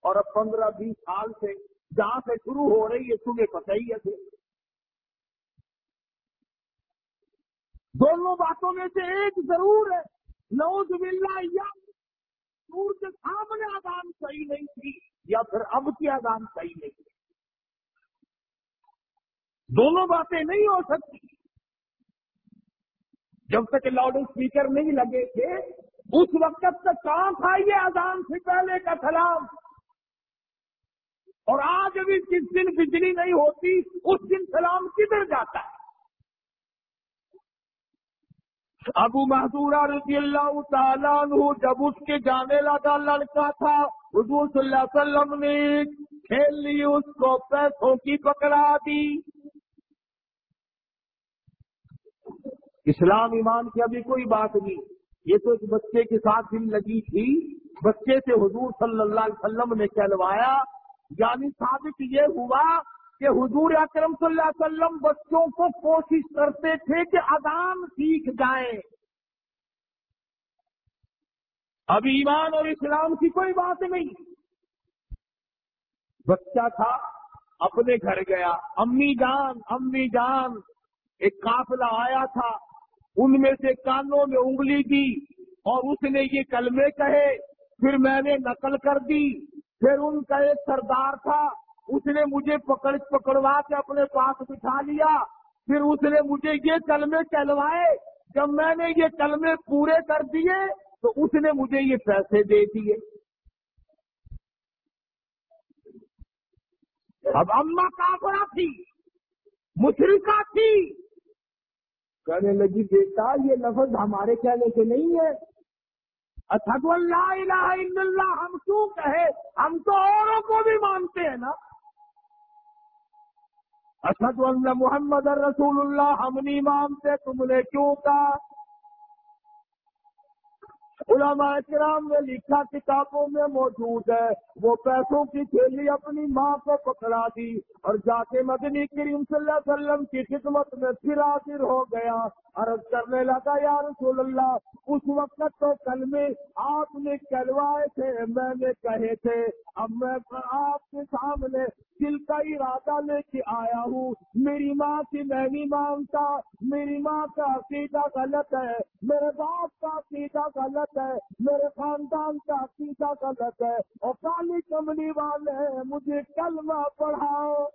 اور اب پندرہ بیس سال سے جہاں سے شروع ہو رہی ہے، تمہیں پتہ ہی ہے۔ دونوں باتوں میں سے ایک ضرور ہے۔ نوز باللہ، یا نور کے سامنے آدان صحیح نہیں تھی، یا پھر اب کی آدان صحیح نہیں تھی۔ دونوں باتیں نہیں ہو سکتی۔ جب تک لاؤڈ اسپیکر نہیں لگے تھے، اس وقت تک کہاں تھا یہ آزان سے پہلے کا سلام اور آج بھی جس دن بجلی نہیں ہوتی، اس دن سلام کدھر جاتا ہے؟ ابو محدورہ رضی اللہ تعالیٰ عنہ جب اس کے جانے لگا، لڑکا تھا، حضور صلی اللہ علیہ وسلم نے کھیل لی اس کو پیسوں کی پکڑا دی۔ اسلام ایمان کی ابھی کوئی بات نہیں۔ یہ تو ایک بچے کے ساتھ دل لگی تھی۔ بچے سے حضور صلی اللہ علیہ وسلم نے کہلوایا۔ یعنی ثابت یہ ہوا کہ حضور اکرم صلی اللہ علیہ وسلم بچوں کو کوشش کرتے تھے کہ اذان سیکھ جائیں۔ اب ایمان اور اسلام کی کوئی بات نہیں۔ بچہ تھا، اپنے گھر گیا۔ امی جان امی جان، ایک قافلہ آیا تھا۔ ان میں سے کانوں میں انگلی دی اور اس نے یہ کلمے کہے، پھر میں نے نقل کر دی، پھر ان کا ایک سردار تھا، اس نے مجھے پکڑ، پکڑوا کے اپنے پاس بٹھا لیا، پھر اس نے مجھے یہ کلمے چلوائے جب میں نے یہ کلمے پورے کر دیے، تو اس نے مجھے یہ پیسے دے دیے۔ اب اما کافرا تھی مشرقہ تھی کہنے لگی، بیٹا، یہ لفظ ہمارے کہنے سے نہیں ہے. اللہ الہ الا اللہ، ہم کیوں کہے؟ ہم تو اوروں کو بھی مانتے ہیں نا۔ اسد اللہ محمد رسول اللہ، ہم نہیں مانتے، تم نے کیوں کہا؟ علماء کرام نے لکھا کتابوں میں موجود ہے۔ وہ پیسوں کی تھیلی اپنی ماں کو پکڑا دی اور جا کے مدنی کریم صلی اللہ علیہ وسلم کی خدمت میں پھر حاضر ہو گیا۔ عرض کرنے لگا، یا رسول اللہ، اس وقت تو کل میں آپ نے کروائے تھے، میں نے کہے تھے۔ اب میں آپ کے سامنے دل کا ارادہ لے کے آیا ہوں۔ میری ماں کی میں نہیں مانتا میری ماں کا عقیدہ غلط ہے، میرے باپ کا عقیدہ غلط ہے میرے خاندان کا عقیدہ غلط ہے، اور کالی کملی والے، مجھے کلمہ پڑھاؤ۔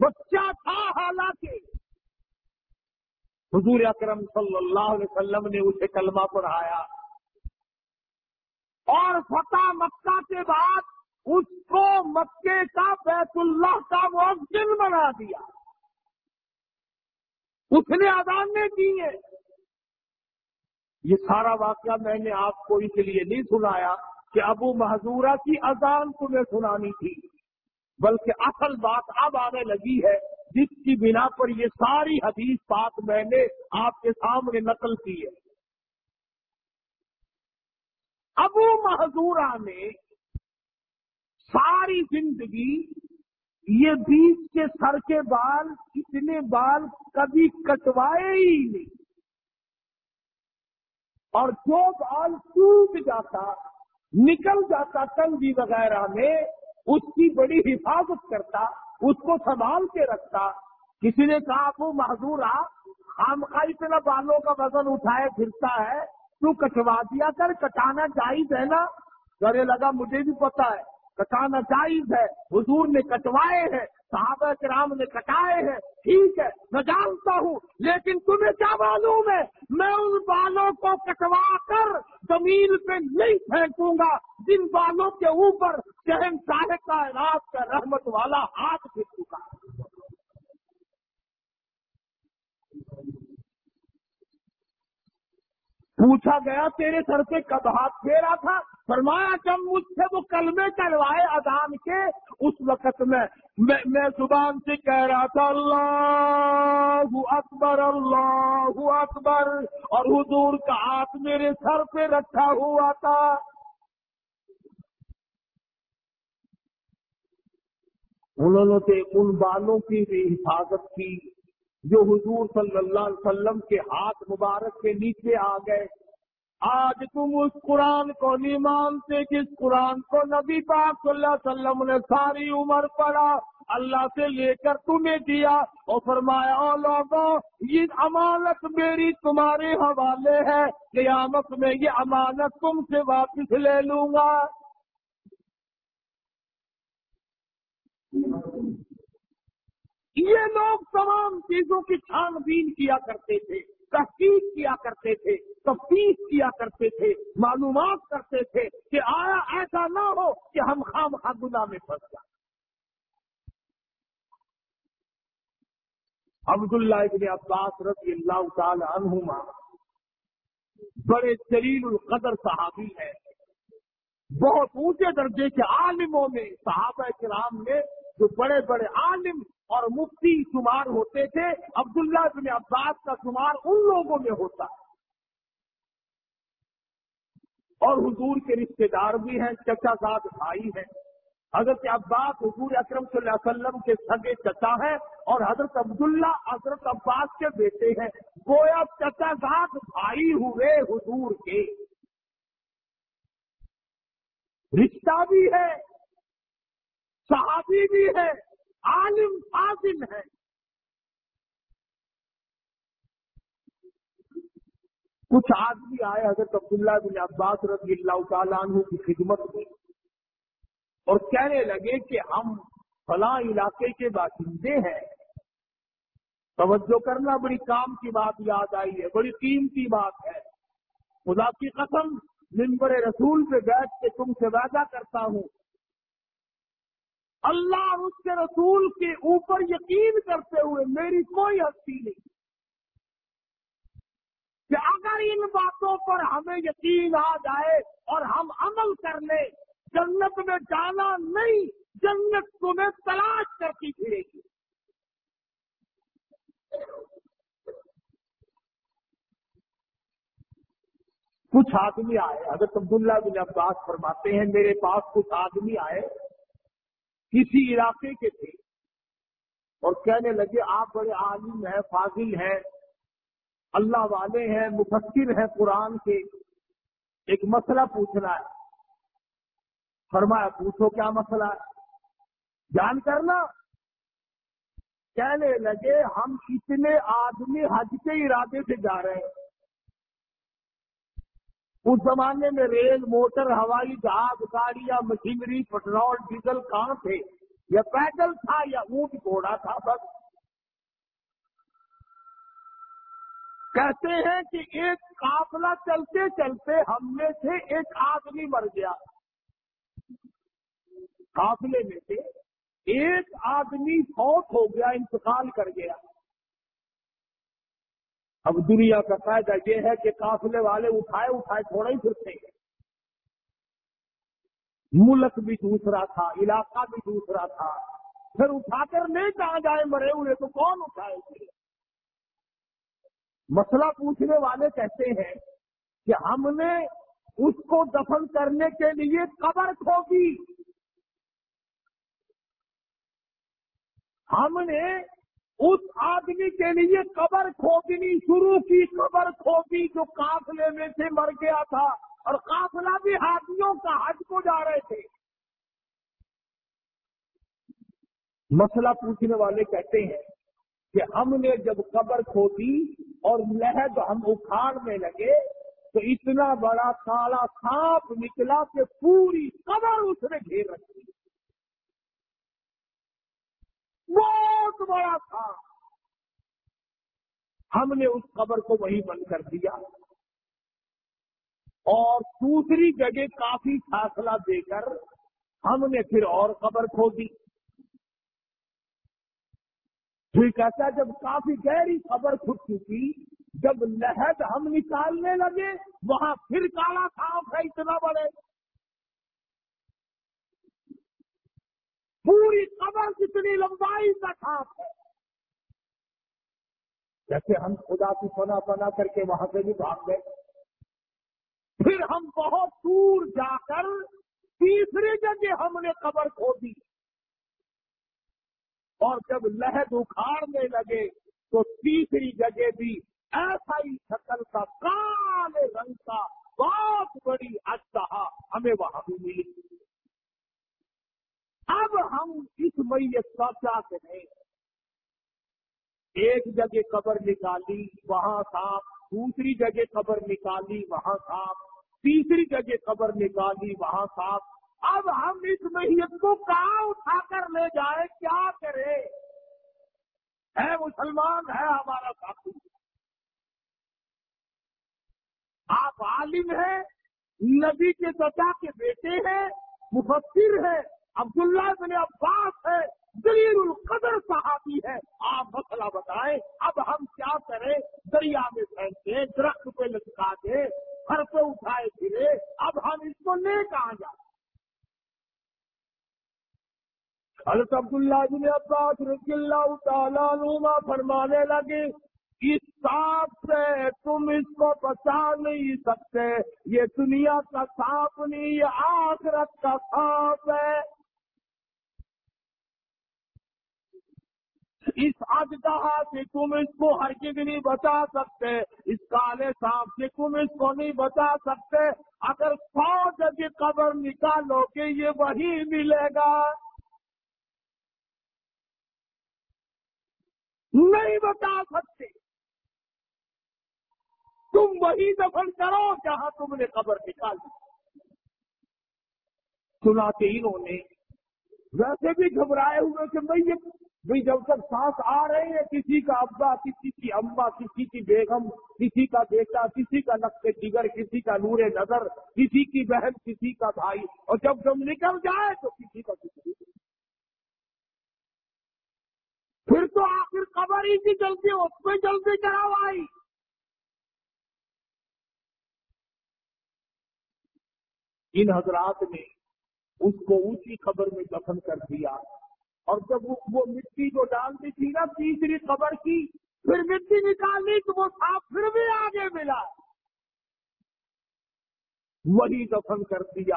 بچہ تھا حالانکہ۔ حضور اکرم صلی اللہ علیہ وسلم نے اسے کلمہ پڑھایا۔ اور فتح مکہ کے بعد اس کو مکے کا بیت اللہ کا مؤذن بنا دیا۔ اس نے اذانیں کی ہیں۔ یہ سارا واقعہ میں نے آپ کو اس لیے نہیں سنایا کہ ابو محضورہ کی اذان تمہیں سنانی تھی، بلکہ اصل بات اب آنے لگی ہے، جس کی بنا پر یہ ساری حدیث بات میں نے آپ کے سامنے نقل کی ہے۔ ابو محضورہ نے ساری زندگی یہ بیچ کے سر کے بال اتنے بال کبھی کٹوائے ہی نہیں۔ اور جو بال ٹوٹ جاتا، نکل جاتا کنگی وغیرہ میں، اس کی بڑی حفاظت کرتا، اس کو سنبھال کے رکھتا۔ کسی نے کہا، ابو محضور ہم اتنا بالوں کا وزن اٹھائے پھرتا ہے، تو کٹوا دیا کر، کٹانا جائز ہے نا؟ کرے لگا، مجھے بھی پتا ہے۔ کٹانا جائز ہے، حضور نے کٹوائے ہیں، صحابہ کرام نے کٹائے ہیں، ٹھیک ہے، میں جانتا ہوں، لیکن تمہیں کیا معلوم ہے؟ میں ان بالوں کو کٹوا کر زمین پہ نہیں پھینکوں گا، جن بالوں کے اوپر شہن شاہ کا رات کا رحمت والا ہاتھ پھر چکا پوچھا گیا، تیرے سر پہ کب ہاتھ پھیرا تھا؟ فرمایا جب مجھ سے وہ کلمے چلوائے اذان کے اس وقت میں میں زبان سے کہہ رہا تھا، اللہ اکبر اللہ اکبر اور حضور کا ہاتھ میرے سر پہ رکھا ہوا تھا۔ انہوں نے ان بالوں کی بھی حفاظت کی جو حضور صلی اللہ علیہ وسلم کے ہاتھ مبارک کے نیچے آ گئے۔ آج تم اس قرآن کو نہیں مانتے جس قرآن کو نبی پاک صلی اللہ علیہ وسلم نے ساری عمر پڑھا، اللہ سے لے کر تمہیں دیا۔ اور فرمایا او لوگوں یہ امانت میری تمہارے حوالے ہے، قیامت میں یہ امانت تم سے واپس لے لوں گا۔ یہ لوگ تمام چیزوں کی چھان بین کیا کرتے تھے، تحقیق کیا کرتے تھے۔ تفتیش کیا کرتے تھے، معلومات کرتے تھے کہ آیا ایسا نہ ہو کہ ہم خام گنا میں پھنس جائیں۔ عبداللہ ابن عباس رضی اللہ تعالی عنہما بڑے جلیل القدر صحابی ہیں۔ بہت اونچے درجے کے عالموں میں، صحابہ کرام میں جو بڑے بڑے عالم اور مفتی شمار ہوتے تھے، عبداللہ بن عباس کا شمار ان لوگوں میں ہوتا۔ ہے اور حضور کے رشتے دار بھی ہیں، چچا زاد بھائی ہیں۔ حضرت عباس حضور اکرم صلی اللہ علیہ وسلم کے سگے چچا ہے اور حضرت عبداللہ حضرت عباس کے بیٹے ہیں۔ گویا چچا زاد بھائی ہوئے حضور کے۔ رشتہ بھی ہے، صحابی بھی ہے عالم فاضل ہے کچھ آدمی آئے حضرت عبداللہ بن عباس رضی اللہ تعالیٰ عنہ کی خدمت میں اور کہنے لگے کہ ہم فلاں علاقے کے باشندے ہیں۔ توجہ کرنا، بڑی کام کی بات یاد آئی ہے، بڑی قیمتی بات ہے۔ خدا کی قسم ممبر رسول پہ بیٹھ کے تم سے وعدہ کرتا ہوں۔ اللہ اور اس کے رسول کے اوپر یقین کرتے ہوئے میری کوئی ہستی نہیں۔ کہ اگر ان باتوں پر ہمیں یقین آ جائے اور ہم عمل کر لیں، جنت میں جانا نہیں، جنت تمہیں تلاش کرتی پھرے گی۔ کچھ آدمی آئے، حضرت عبداللہ بن عباس فرماتے ہیں، میرے پاس کچھ آدمی آئے، کسی علاقے کے تھے اور کہنے لگے، آپ بڑے عالم ہیں، فاضل ہیں۔ اللہ والے ہیں، مفسر ہیں قرآن کے۔ ایک مسئلہ پوچھنا ہے۔ فرمایا، پوچھو کیا مسئلہ ہے؟ جان کرنا۔ کہنے لگے، ہم اتنے آدمی حج کے ارادے سے جا رہے ہیں۔ اس زمانے میں ریل، موٹر، ہوائی جہاز، گاڑیاں، مشینری، پٹرول، ڈیزل کہاں تھے؟ یا پیدل تھا یا اونٹ گھوڑا تھا بس؟ کہتے ہیں کہ ایک قافلہ چلتے چلتے ہم میں سے ایک آدمی مر گیا۔ قافلے میں سے ایک آدمی فوت ہو گیا، انتقال کر گیا۔ اب دنیا کا فائدہ یہ ہے کہ قافلے والے اٹھائے اٹھائے تھوڑا ہی پھرتے ہیں۔ ملک بھی دوسرا تھا، علاقہ بھی دوسرا تھا۔ پھر اٹھا کر نہیں کہاں جائے مرے؟ ہوئے تو کون اٹھائے؟ گے مسئلہ پوچھنے والے کہتے ہیں کہ ہم نے اس کو دفن کرنے کے لیے قبر کھودی ہم نے اس آدمی کے لیے قبر کھودنی شروع کی۔ قبر کھودی جو قافلے میں سے مر گیا تھا اور قافلہ بھی ہاتھیوں کا حج کو جا رہے تھے۔ مسئلہ پوچھنے والے کہتے ہیں کہ ہم نے جب قبر کھودی اور لہد ہم اکھاڑنے لگے تو اتنا بڑا کالا سانپ نکلا کہ پوری قبر اس نے گھیر رکھی۔ بہت بڑا تھا ہم نے اس قبر کو وہی بند کر دیا۔ اور دوسری جگہ کافی فاصلہ دے کر ہم نے پھر اور قبر کھو دی۔ پھر کہتا جب کافی گہری خبر کھٹ چکی، جب لہد ہم نکالنے لگے، وہاں پھر کالا سانپ ہے، اتنا بڑے۔ پوری قبر کتنی لمبائی کا سانپ ہے۔ جیسے ہم خدا کی پنا پنا کر کے وہاں سے بھی بھاگ گئے۔ پھر ہم بہت دور جا کر تیسری جگہ ہم نے قبر کھو دی۔ اور جب لہد اکھاڑنے لگے تو تیسری جگہ بھی ایسا ہی شکل کا کالے رنگ کا بہت بڑی اچھا ہمیں وہاں بھی ملی۔ اب ہم اس میت کا کیا کریں ایک جگہ قبر نکالی، وہاں صاف دوسری جگہ قبر نکالی، وہاں صاف تیسری جگہ قبر نکالی، وہاں صاف اب ہم اس میت کو کہاں اٹھا کر لے جائیں؟ کیا کرے ہے مسلمان، ہے ہمارا ساتھی۔ آپ عالم ہیں، نبی کے چچا کے بیٹے ہیں، مفسر ہیں، عبداللہ بن عباس ہے دلیل القدر صحابی ہے آپ مسئلہ بتائیں، اب ہم کیا کریں؟ دریا میں پھینکے درخت پہ لٹکا دے گھر پہ اٹھائے پھرے اب ہم اس کو لے کہاں جائیں حضرت عبداللہ جن عباس رضی اللہ تعالیٰ نما فرمانے لگے اس سانپ سے تم اس کو بچا نہیں سکتے، یہ دنیا کا سانپ نہیں، یہ آخرت کا سانپ ہے۔ اس اجدہا سے تم اس کو ہر چیز نہیں بچا سکتے، اس کالے سانپ سے تم اس کو نہیں بچا سکتے۔ اگر سو جگہ قبر نکالو گے، یہ وہی ملے گا۔ نہیں بتا سکتے۔ تم وہی دفن کرو جہاں تم نے قبر نکالی سنا کے انہوں نے۔ ویسے بھی گھبرائے ہوئے کہ بھائی یہ جب تک سانس آ رہے ہیں، کسی کا ابا، کسی کی امبا کسی کی بیگم، کسی کا بیٹا، کسی کا نقش جگر، کسی کا نور نظر، کسی کی بہن، کسی کا بھائی۔ اور جب جب نکل جائے تو کسی کا کسی پھر تو آخر خبر ہی کی جلدی اس میں جلدی کراؤ آئی۔ ان حضرات نے اس کو اونچی خبر میں دفن کر دیا اور جب وہ مٹی جو ڈال دی تھی نا تیسری خبر کی، پھر مٹی نکالی تو وہ صاف پھر بھی آگے ملا۔ وہی دفن کر دیا۔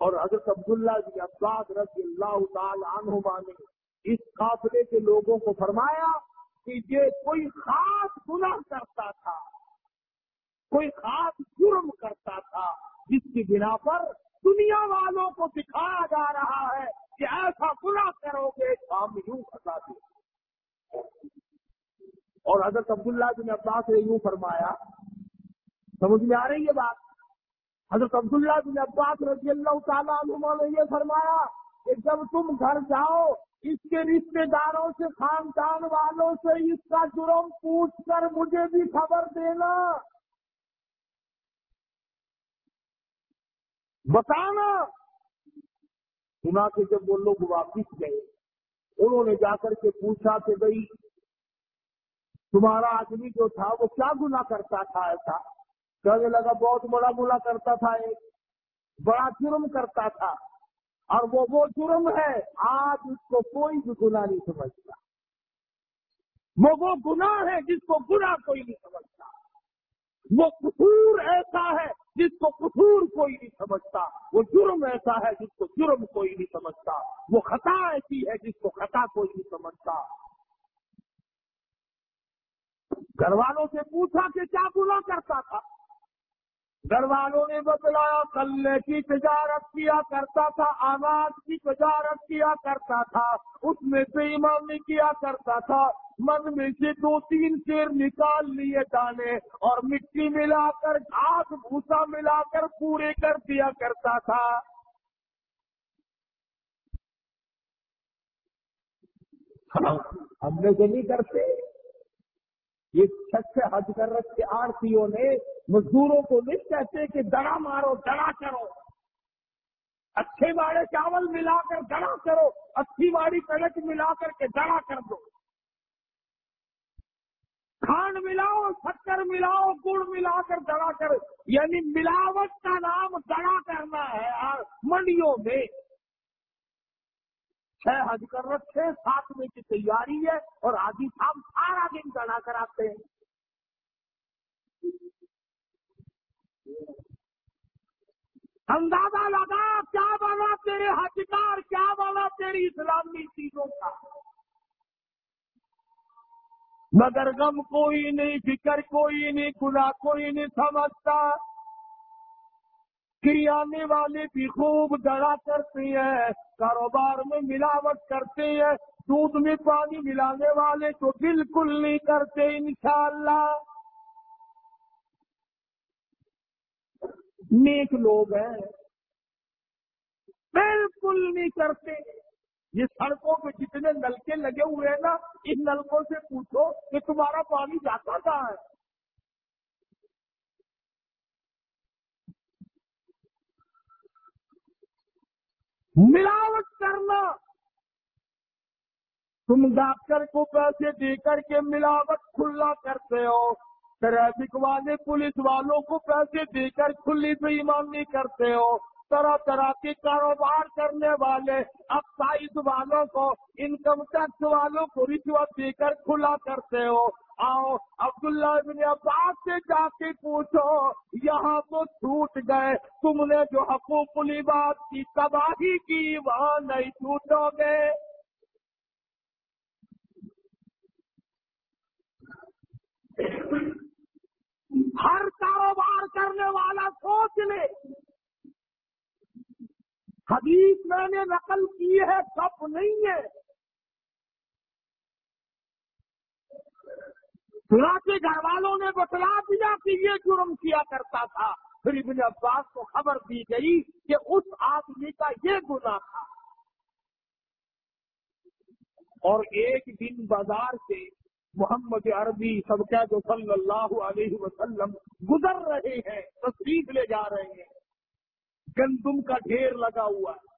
اور حضرت عبداللہ جی عباس رضی اللہ تعالی عنہما نے اس قافلے کے لوگوں کو فرمایا کہ یہ کوئی خاص گناہ کرتا تھا، کوئی خاص جرم کرتا تھا، جس کی بنا پر دنیا والوں کو دکھایا جا رہا ہے کہ ایسا گناہ کرو گے ہم یوں پھنسا دیں اور حضرت عبداللہ بن عباس نے یوں فرمایا، سمجھ میں آ رہی ہے بات؟ حضرت عبداللہ بن عباس رضی اللہ تعالیٰ عنہ نے یہ فرمایا کہ جب تم گھر جاؤ اس کے رشتے داروں سے، خاندان والوں سے اس کا جرم پوچھ کر مجھے بھی خبر دینا۔ بتانا۔ سنا کہ جب وہ لوگ واپس گئے، انہوں نے جا کر کے پوچھا کہ بھائی تمہارا آدمی جو تھا، وہ کیا گنا کرتا تھا ایسا؟ کہنے لگا، بہت بڑا گنا کرتا تھا ایک، بڑا جرم کرتا تھا۔ اور وہ وہ جرم ہے، آج اس کو کوئی بھی گنا نہیں سمجھتا۔ وہ وہ گنا ہے جس کو گنا کوئی نہیں سمجھتا۔ وہ قصور ایسا ہے جس کو قصور کوئی نہیں سمجھتا۔ وہ جرم ایسا ہے جس کو جرم کوئی نہیں سمجھتا۔ وہ خطا ایسی ہے جس کو خطا کوئی نہیں سمجھتا۔ گھر والوں سے پوچھا کہ کیا گنا کرتا تھا؟ گھر والوں نے بتلایا، کلے کی تجارت کیا کرتا تھا، آواز کی تجارت کیا کرتا تھا، اس میں سے امام کیا کرتا تھا، من میں سے دو تین شیر نکال لیے دانے اور مٹی ملا کر، گھاس بھوسا ملا کر پورے کر دیا کرتا تھا۔ ہم نے تو نہیں کرتے۔ یہ چھت سے حج کر رکھے آرتیوں نے، مزدوروں کو نہیں کہتے کہ دڑا مارو، دڑا کرو۔ اچھے واڑے چاول ملا کر دڑا کرو، اچھی واڑی کڑک ملا کر کے دڑا کر دو۔ کھانڈ ملاؤ شکر ملاؤ، گڑ ملا کر دڑا کر یعنی ملاوٹ کا نام دڑا کرنا ہے منڈیوں میں۔ چھ حج کر رکھے سات میں کی تیاری ہے اور آدھی صاحب سارا دن گڑا کراتے ہیں۔ اندازہ لگا، کیا بنا تیرے حجدار کیا بنا تیری اسلامی چیزوں کا؟ مگر غم کوئی نہیں، فکر کوئی نہیں گنا کوئی نہیں، سمجھتا۔ آنے والے بھی خوب ڈرا کرتے ہیں، کاروبار میں ملاوٹ کرتے ہیں، دودھ میں پانی ملانے والے تو بالکل نہیں کرتے انشاءاللہ۔ نیک لوگ ہیں۔ بالکل نہیں کرتے۔ یہ سڑکوں پہ جتنے نلکے لگے ہوئے ہیں نا، ان نلکوں سے پوچھو کہ تمہارا پانی جاتا کہاں ہے؟ ملاوٹ کرنا۔ تم ڈاکٹر کو پیسے دے کر کے ملاوٹ کھلا کرتے ہو۔ ٹریفک والے، پولیس والوں کو پیسے دے کر کھلی بےمانی کرتے ہو۔ طرح طرح کے کاروبار کرنے والے اکسائز والوں کو، انکم ٹیکس والوں کو رشوت دے کر کھلا کرتے ہو۔ آؤ، عبداللہ ابن عباس سے جا کے پوچھو، یہاں تو چھوٹ گئے۔ تم نے جو حقوق بات کی، تباہی کی، وہاں نہیں چھوٹو گے۔ ہر کاروبار کرنے والا سوچ لے۔ حدیث میں نے نقل کی ہے، سب نہیں ہے۔ کے گھر والوں نے بتلا دیا کہ یہ جرم کیا کرتا تھا۔ پھر ابن عباس کو خبر دی گئی کہ اس آدمی کا یہ گنا تھا۔ اور ایک دن بازار سے محمد عربی سب کیا جو صلی اللہ علیہ وسلم گزر رہے ہیں، تصدیق لے جا رہے ہیں۔ گندم کا ڈھیر لگا ہوا ہے۔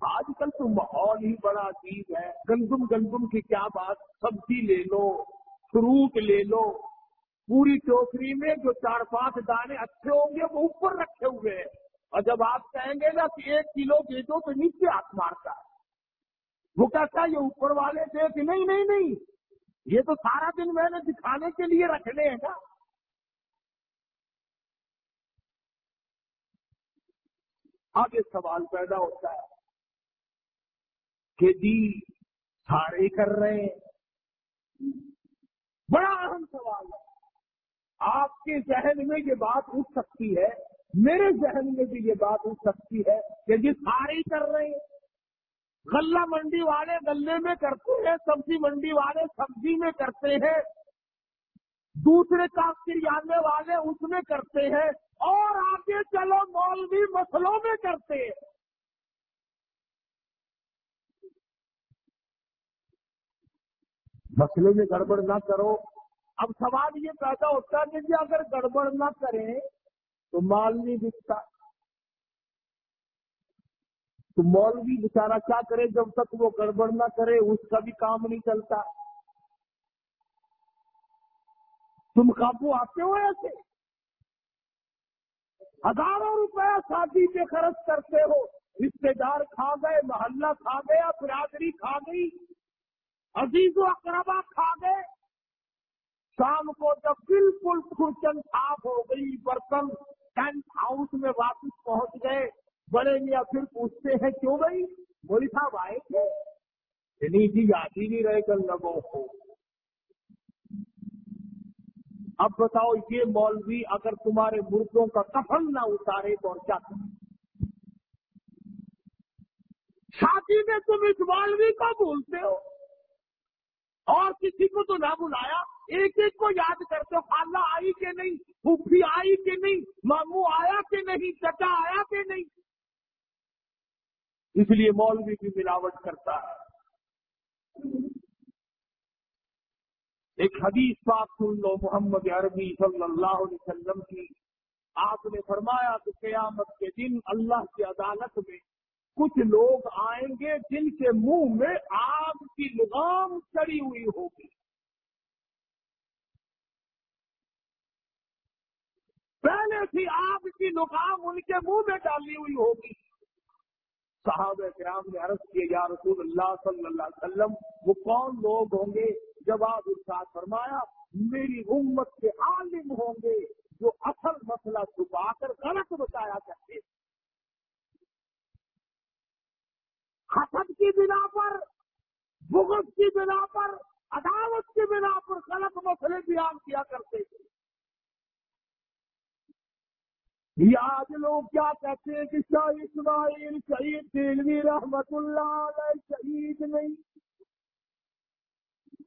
آج کل تو ماحول ہی بڑا عجیب ہے۔ گندم گندم کی کیا بات؟ سبزی لے لو، فروٹ لے لو۔ پوری ٹوکری میں جو چار پانچ دانے اچھے ہوں گے، وہ اوپر رکھے ہوئے ہیں۔ اور جب آپ کہیں گے نا کہ ایک کلو دے دو تو نیچے ہاتھ مارتا ہے۔ وہ کہتا ہے، یہ اوپر والے دے کہ نہیں نہیں نہیں۔ یہ تو سارا دن میں نے دکھانے کے لیے رکھنے ہیں نا۔ آگے سوال پیدا ہوتا ہے۔ کہ جی سارے کر رہے ہیں۔ بڑا اہم سوال ہے۔ آپ کے ذہن میں یہ بات اٹھ سکتی ہے، میرے ذہن میں بھی یہ بات اٹھ سکتی ہے کہ جی سارے کر رہے ہیں۔ غلہ منڈی والے غلے میں کرتے ہیں، سبزی منڈی والے سبزی میں کرتے ہیں۔ دوسرے کاریانے والے اس میں کرتے ہیں۔ اور آگے چلو مولوی مسلوں میں کرتے ہیں۔ مسئلے میں گڑبڑ نہ کرو۔ اب سوال یہ پیدا ہوتا ہے کہ اگر گڑبڑ نہ کریں تو مال نہیں بکتا۔ تو مولوی بیچارہ کیا کرے جب تک وہ گڑبڑ نہ کرے، اس کا بھی کام نہیں چلتا۔ تم قابو آتے ہو ایسے؟ ہزاروں روپے شادی پہ خرچ کرتے ہو رشتے دار کھا گئے، محلہ کھا گیا، برادری کھا گئی۔ عزیز و اقربا کھا گئے۔ شام کو جب بالکل کھرچن صاف ہو گئی، برتن ٹینٹ ہاؤس میں واپس پہنچ گئے۔ بڑے میاں پھر پوچھتے ہیں، کیوں بھائی؟ مولی صاحب آئے تھے۔ نہیں جی یاد ہی نہیں رہے کل لگوں کو۔ اب بتاؤ، یہ مولوی اگر تمہارے مردوں کا کفن نہ اتارے تو اور کیا کریں شادی میں تم اس مولوی کو بھولتے ہو؟ اور کسی کو تو نہ بلایا۔ ایک ایک کو یاد کرتے ہو خالہ آئی کہ نہیں، پھوپھی آئی کہ نہیں مامو آیا کہ نہیں، چچا آیا کہ نہیں۔ اس لیے مولوی بھی ملاوٹ کرتا ہے۔ ایک حدیث بات سن لو محمد عربی صلی اللہ علیہ وسلم کی۔ آپ نے فرمایا کہ قیامت کے دن اللہ کی عدالت میں کچھ لوگ آئیں گے جن کے منہ میں آگ کی لگام چڑی ہوئی ہوگی۔ پہلے تھی آگ کی لگام ان کے منہ میں ڈالی ہوئی ہوگی۔ صحابہ کرام نے عرض کیے یا رسول اللہ صلی اللہ علیہ وسلم، وہ کون لوگ ہوں گے؟ جب آپ ساتھ فرمایا، میری امت کے عالم ہوں گے جو اصل مسئلہ چھپا کر غلط بتایا کرتے حسد کی بنا پر، بغض کی بنا پر عدالت کی بنا پر غلط مسئلے بیان کیا کرتے تھے۔ آج لوگ کیا کہتے ہیں کہ شاہ اسماعیل شہید تیلوی رحمت اللہ علیہ شہید نہیں۔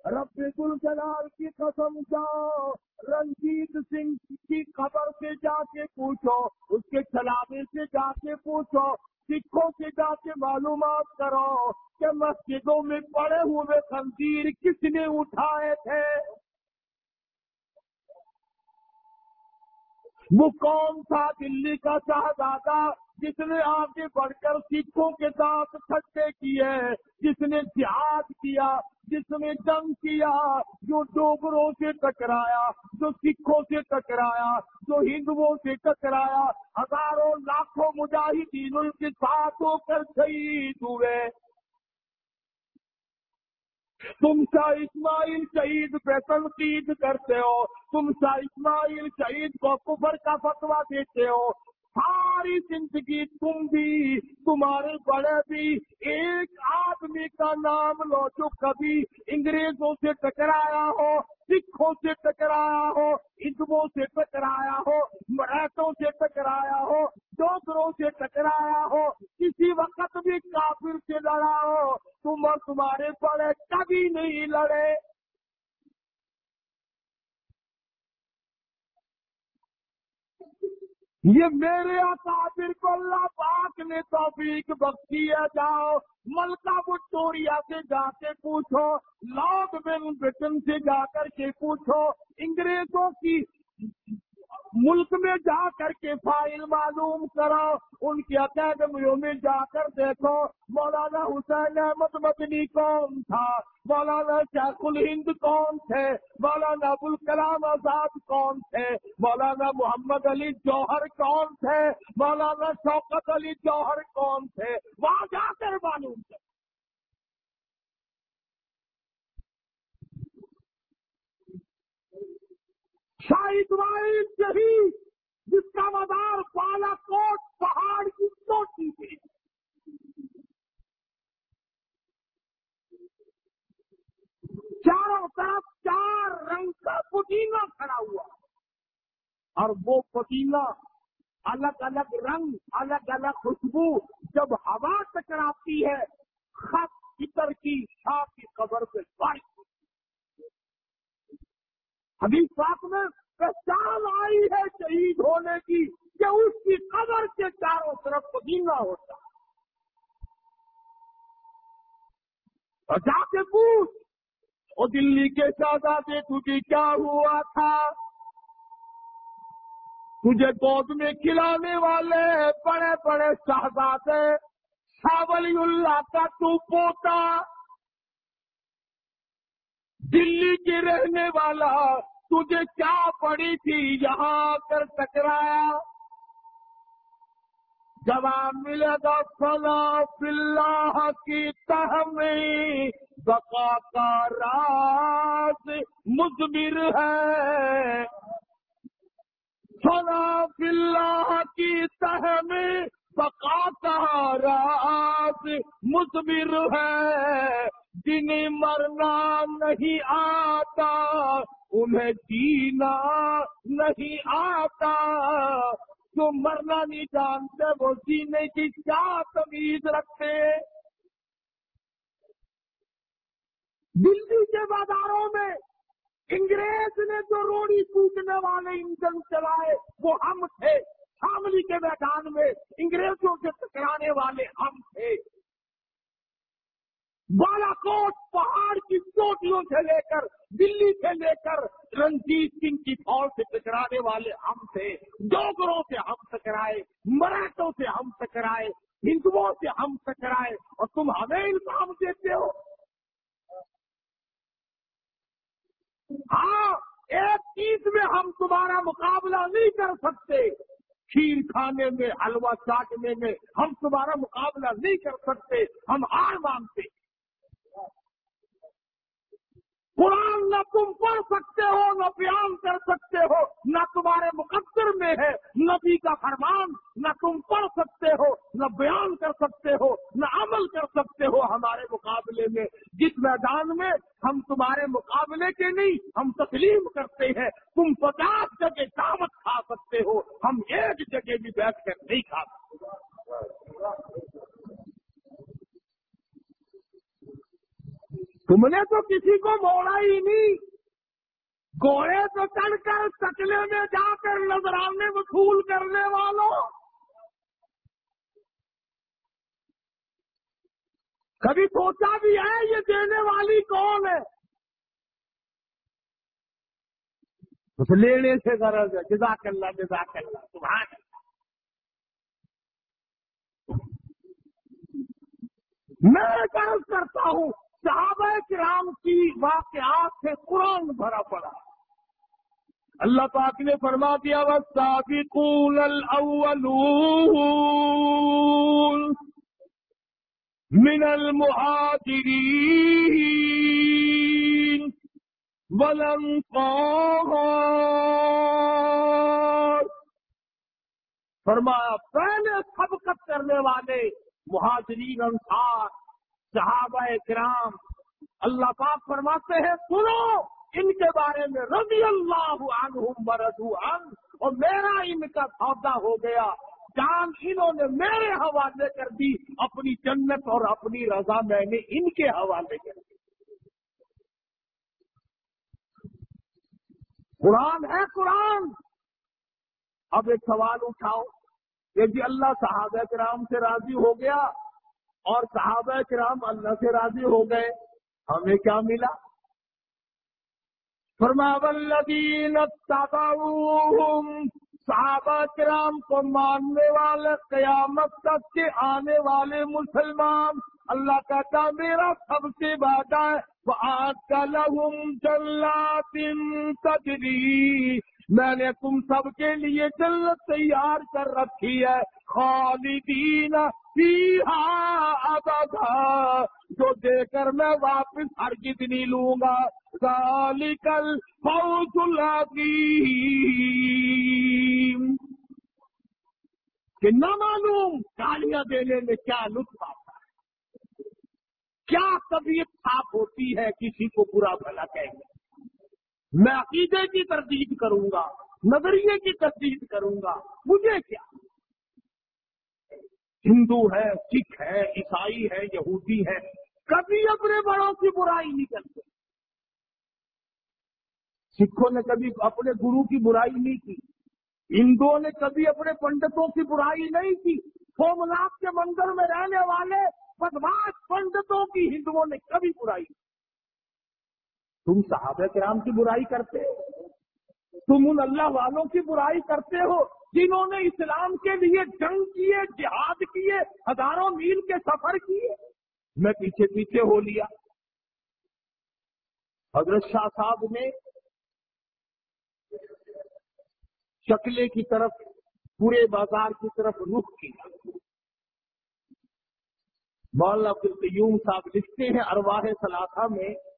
رب الجلال کی قسم جاؤ رنجیت سنگھ کی خبر سے جا کے پوچھو، اس کے چلانے سے جا کے پوچھو سکھوں سے جا کے معلومات کرو کہ مسجدوں میں پڑے ہوئے خنزیر کس نے اٹھائے تھے۔ وہ کون تھا دلی کا شہزادہ جس نے آگے بڑھ کر سکھوں کے ساتھ کھٹے کیے، جس نے جہاد کیا، جس نے جنگ کیا، جو ڈوگروں سے ٹکرایا، جو سکھوں سے ٹکرایا، جو ہندوؤں سے ٹکرایا، ہزاروں لاکھوں مجاہدین کے ساتھ ہو کر شہید ہوئے۔ تم شاہ اسماعیل شہید پہ تنقید کرتے ہو، تم شاہ اسماعیل شہید کو کفر کا فتوا دیتے ہو ساری زندگی تم بھی، تمہارے بڑے بھی، ایک آدمی کا نام لو جو کبھی انگریزوں سے ٹکرایا ہو، سکھوں سے ٹکرایا ہو، ہندوؤں سے ٹکرایا ہو، مراٹھوں سے ٹکرایا ہو ڈوگروں سے ٹکرایا ہو، کسی وقت بھی کافر سے لڑا ہو، تم اور تمہارے بڑے کبھی نہیں لڑے۔ یہ میرے اکابر کو اللہ پاک نے توفیق بخشی ہے، جاؤ ملکہ وکٹوریا سے جا کے پوچھو، لارڈ بن برٹن سے جا کر کے پوچھو، انگریزوں کی ملک میں جا کر کے فائل معلوم کرو، ان کی اکیڈمیوں میں جا کر دیکھو، مولانا حسین احمد مدنی کون تھا؟ مولانا شیخ الہند کون تھے؟ مولانا ابوالکلام آزاد کون تھے؟ مولانا محمد علی جوہر کون تھے؟ مولانا شوکت علی جوہر کون تھے؟ وہاں جا کر معلوم کرو۔ شاہد اسماعیل شہید، جس کا مدار بالا کوٹ پہاڑ کی چوٹی پہ۔ چاروں طرف چار رنگ کا پودینہ کھڑا ہوا۔ اور وہ پودینہ الگ الگ رنگ، الگ الگ خوشبو جب ہوا ٹکراتی ہے، خط فطر کی شاہ کی قبر پہ بارش ابھی ساتھ میں پہچان آئی ہے شہید ہونے کی کہ اس کی قبر کے چاروں طرف پودینہ ہوتا اور جا کے پوچھ، وہ دلی کے شہزادے تجھے کیا ہوا تھا؟ تجھے گود میں کھلانے والے بڑے بڑے شہزادے شاہ ولی اللہ کا تو پوتا۔ دلی کے رہنے والا تجھے کیا پڑی تھی یہاں آ کر ٹکرایا؟ جواب ملے گا، فلا فلّہ کی تہمی بقا کا راز مزمر ہے۔ فلا فلّہ کی تہمی بقا کا راز مزمر ہے۔ جنہیں مرنا نہیں آتا، انہیں جینا نہیں آتا۔ جو مرنا نہیں جانتے، وہ جینے کی کیا تمیز رکھتے؟ دلی کے بازاروں میں انگریز نے جو روڑی کوٹنے والے انجن چلائے، وہ ہم تھے۔ شاملی کے میدان میں انگریزوں سے ٹکرانے والے ہم تھے۔ بالا کوٹ پہاڑ کی چوٹیوں سے لے کر، دلی سے لے کر رنجیت سنگھ کی فوج سے ٹکرانے والے ہم تھے ڈوگروں سے ہم ٹکرائے، مراٹھوں سے ہم ٹکرائے، ہندوؤں سے ہم ٹکرائے، اور تم ہمیں الزام دیتے ہو۔ ہاں ایک چیز میں ہم تمہارا مقابلہ نہیں کر سکتے۔ کھیر کھانے میں، حلوہ چاٹنے میں ہم تمہارا مقابلہ نہیں کر سکتے، ہم ہار مانتے۔ قرآن نہ تم پڑھ سکتے ہو، نہ بیان کر سکتے ہو، نہ تمہارے مقدر میں ہے، نبی کا فرمان، نہ تم پڑھ سکتے ہو، نہ بیان کر سکتے ہو، نہ عمل کر سکتے ہو ہمارے مقابلے میں۔ جس میدان میں ہم تمہارے مقابلے کے نہیں، ہم تسلیم کرتے ہیں۔ تم پچاس جگہ دعوت کھا سکتے ہو، ہم ایک جگہ بھی بیٹھ کر نہیں کھا سکتے۔ تم نے تو کسی کو موڑا ہی نہیں۔ گوڑے تو چڑھ کر سکلے میں جا کر نظرانے وصول کرنے والوں۔ کبھی سوچا بھی ہے یہ دینے والی کون ہے؟ اس لینے سے غرض ہے۔ جزاک اللہ جزاک اللہ۔ تمہارے میں غرض کرتا ہوں صحابہ کرام کی واقعات سے قرآن بھرا پڑا۔ اللہ پاک نے فرما دیا وہ سابقون الاولون من المہاجرین والانصار فرمایا، پہلے سبقت کرنے والے مہاجرین انصار صحابہ کرام اللہ پاک فرماتے ہیں، سنو، ان کے بارے میں رضی اللہ عنہم وردو عن، اور میرا ان کا سودا ہو گیا۔ جان انہوں نے میرے حوالے کر دی، اپنی جنت اور اپنی رضا میں نے ان کے حوالے کر دی۔ قرآن ہے قرآن۔ اب ایک سوال اٹھاؤ کہ جی اللہ صحابہ کرام سے راضی ہو گیا اور صحابہ کرام اللہ سے راضی ہو گئے، ہمیں کیا ملا؟ فرما والذین صحابہ کرام کو ماننے والے قیامت تک کے آنے والے مسلمان، اللہ کہتا میرا سب سے وعدہ ہے، وَآتَ جَلَّاتٍ تَجْرِي میں نے تم سب کے لیے جنت تیار کر رکھی ہے۔ خالدین ابدا، جو دے کر میں واپس ہرگز نہیں لوں گا۔ ذالکل فوز العظیم۔ کہ نہ معلوم گالیاں دینے میں کیا لطف آتا ہے۔ کیا طبیعت صاف ہوتی ہے کسی کو برا بھلا کہیں گے میں عقیدے کی تردید کروں گا، نظریے کی تردید کروں گا، مجھے کیا؟ ہندو ہے، سکھ ہے، عیسائی ہے، یہودی ہے، کبھی اپنے بڑوں کی برائی نہیں کرتے۔ سکھوں نے کبھی اپنے گرو کی برائی نہیں کی، ہندوؤں نے کبھی اپنے پنڈتوں کی برائی نہیں کی۔ سومنااتھ کے مندر میں رہنے والے بدماش پنڈتوں کی ہندوؤں نے کبھی برائی نہیں تم صحابہ کرام کی برائی کرتے ہو؟ تم ان اللہ والوں کی برائی کرتے ہو جنہوں نے اسلام کے لیے جنگ کیے، جہاد کیے، ہزاروں میل کے سفر کیے؟ میں پیچھے پیچھے ہو لیا۔ حضرت شاہ صاحب نے شکلے کی طرف، پورے بازار کی طرف رخ کیا۔ مولانا عبد القیوم صاحب لکھتے ہیں ارواہ صلاحہ میں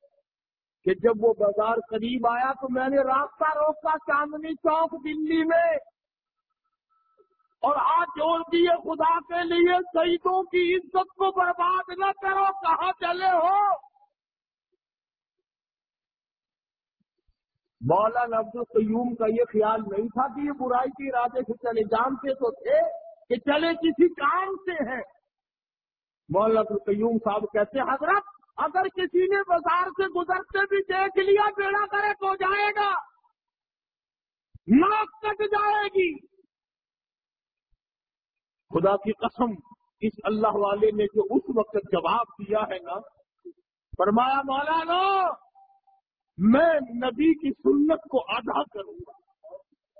کہ جب وہ بازار قریب آیا تو میں نے راستہ روکا چاندنی چوک دلی میں اور آج جوڑ دیے خدا کے لیے، شہیدوں کی عزت کو برباد نہ کرو، کہاں چلے ہو؟ مولانا عبد القیوم کا یہ خیال نہیں تھا کہ یہ برائی کے ارادے سے چلے، جانتے تو تھے کہ چلے کسی کام سے ہیں۔ مولانا عبد القیوم صاحب کہتے حضرت اگر کسی نے بازار سے گزرتے بھی دیکھ لیا، بیڑا کرے تو جائے گا، ناک کٹ جائے گی۔ خدا کی قسم، اس اللہ والے نے جو اس وقت جواب دیا ہے نا، فرمایا، مولانا، میں نبی کی سنت کو آدھا کروں گا،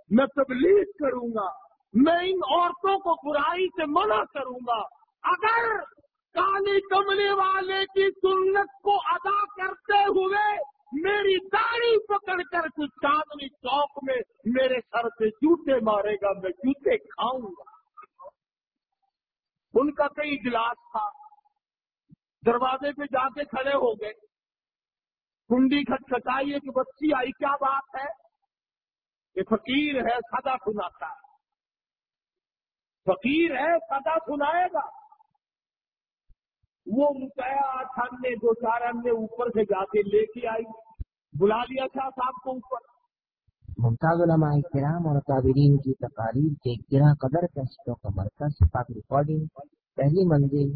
میں تبلیغ کروں گا، میں ان عورتوں کو برائی سے منع کروں گا۔ اگر کالی کملی والے کی سنت کو ادا کرتے ہوئے میری داڑھی پکڑ کر کچھ چاندنی چوک میں میرے سر سے جوتے مارے گا، میں جوتے کھاؤں گا۔ ان کا کئی اجلاس تھا۔ دروازے پہ جا کے کھڑے ہو گئے۔ کنڈی کھٹکھٹائی، ایک بچی آئی، کیا بات ہے؟ یہ فقیر ہے، سدا سناتا ہے۔ فقیر ہے، سدا سنائے گا۔ وہ روپیہ آٹھ نے دو چار نے اوپر سے جا کے لے کے آئی۔ بلا لیا تھا صاحب کو اوپر۔ ممتاز علماء کرام اور کابرین کی تقاریر کے گرا قدر کا مرکز، پاک ریکارڈنگ پہلی منزل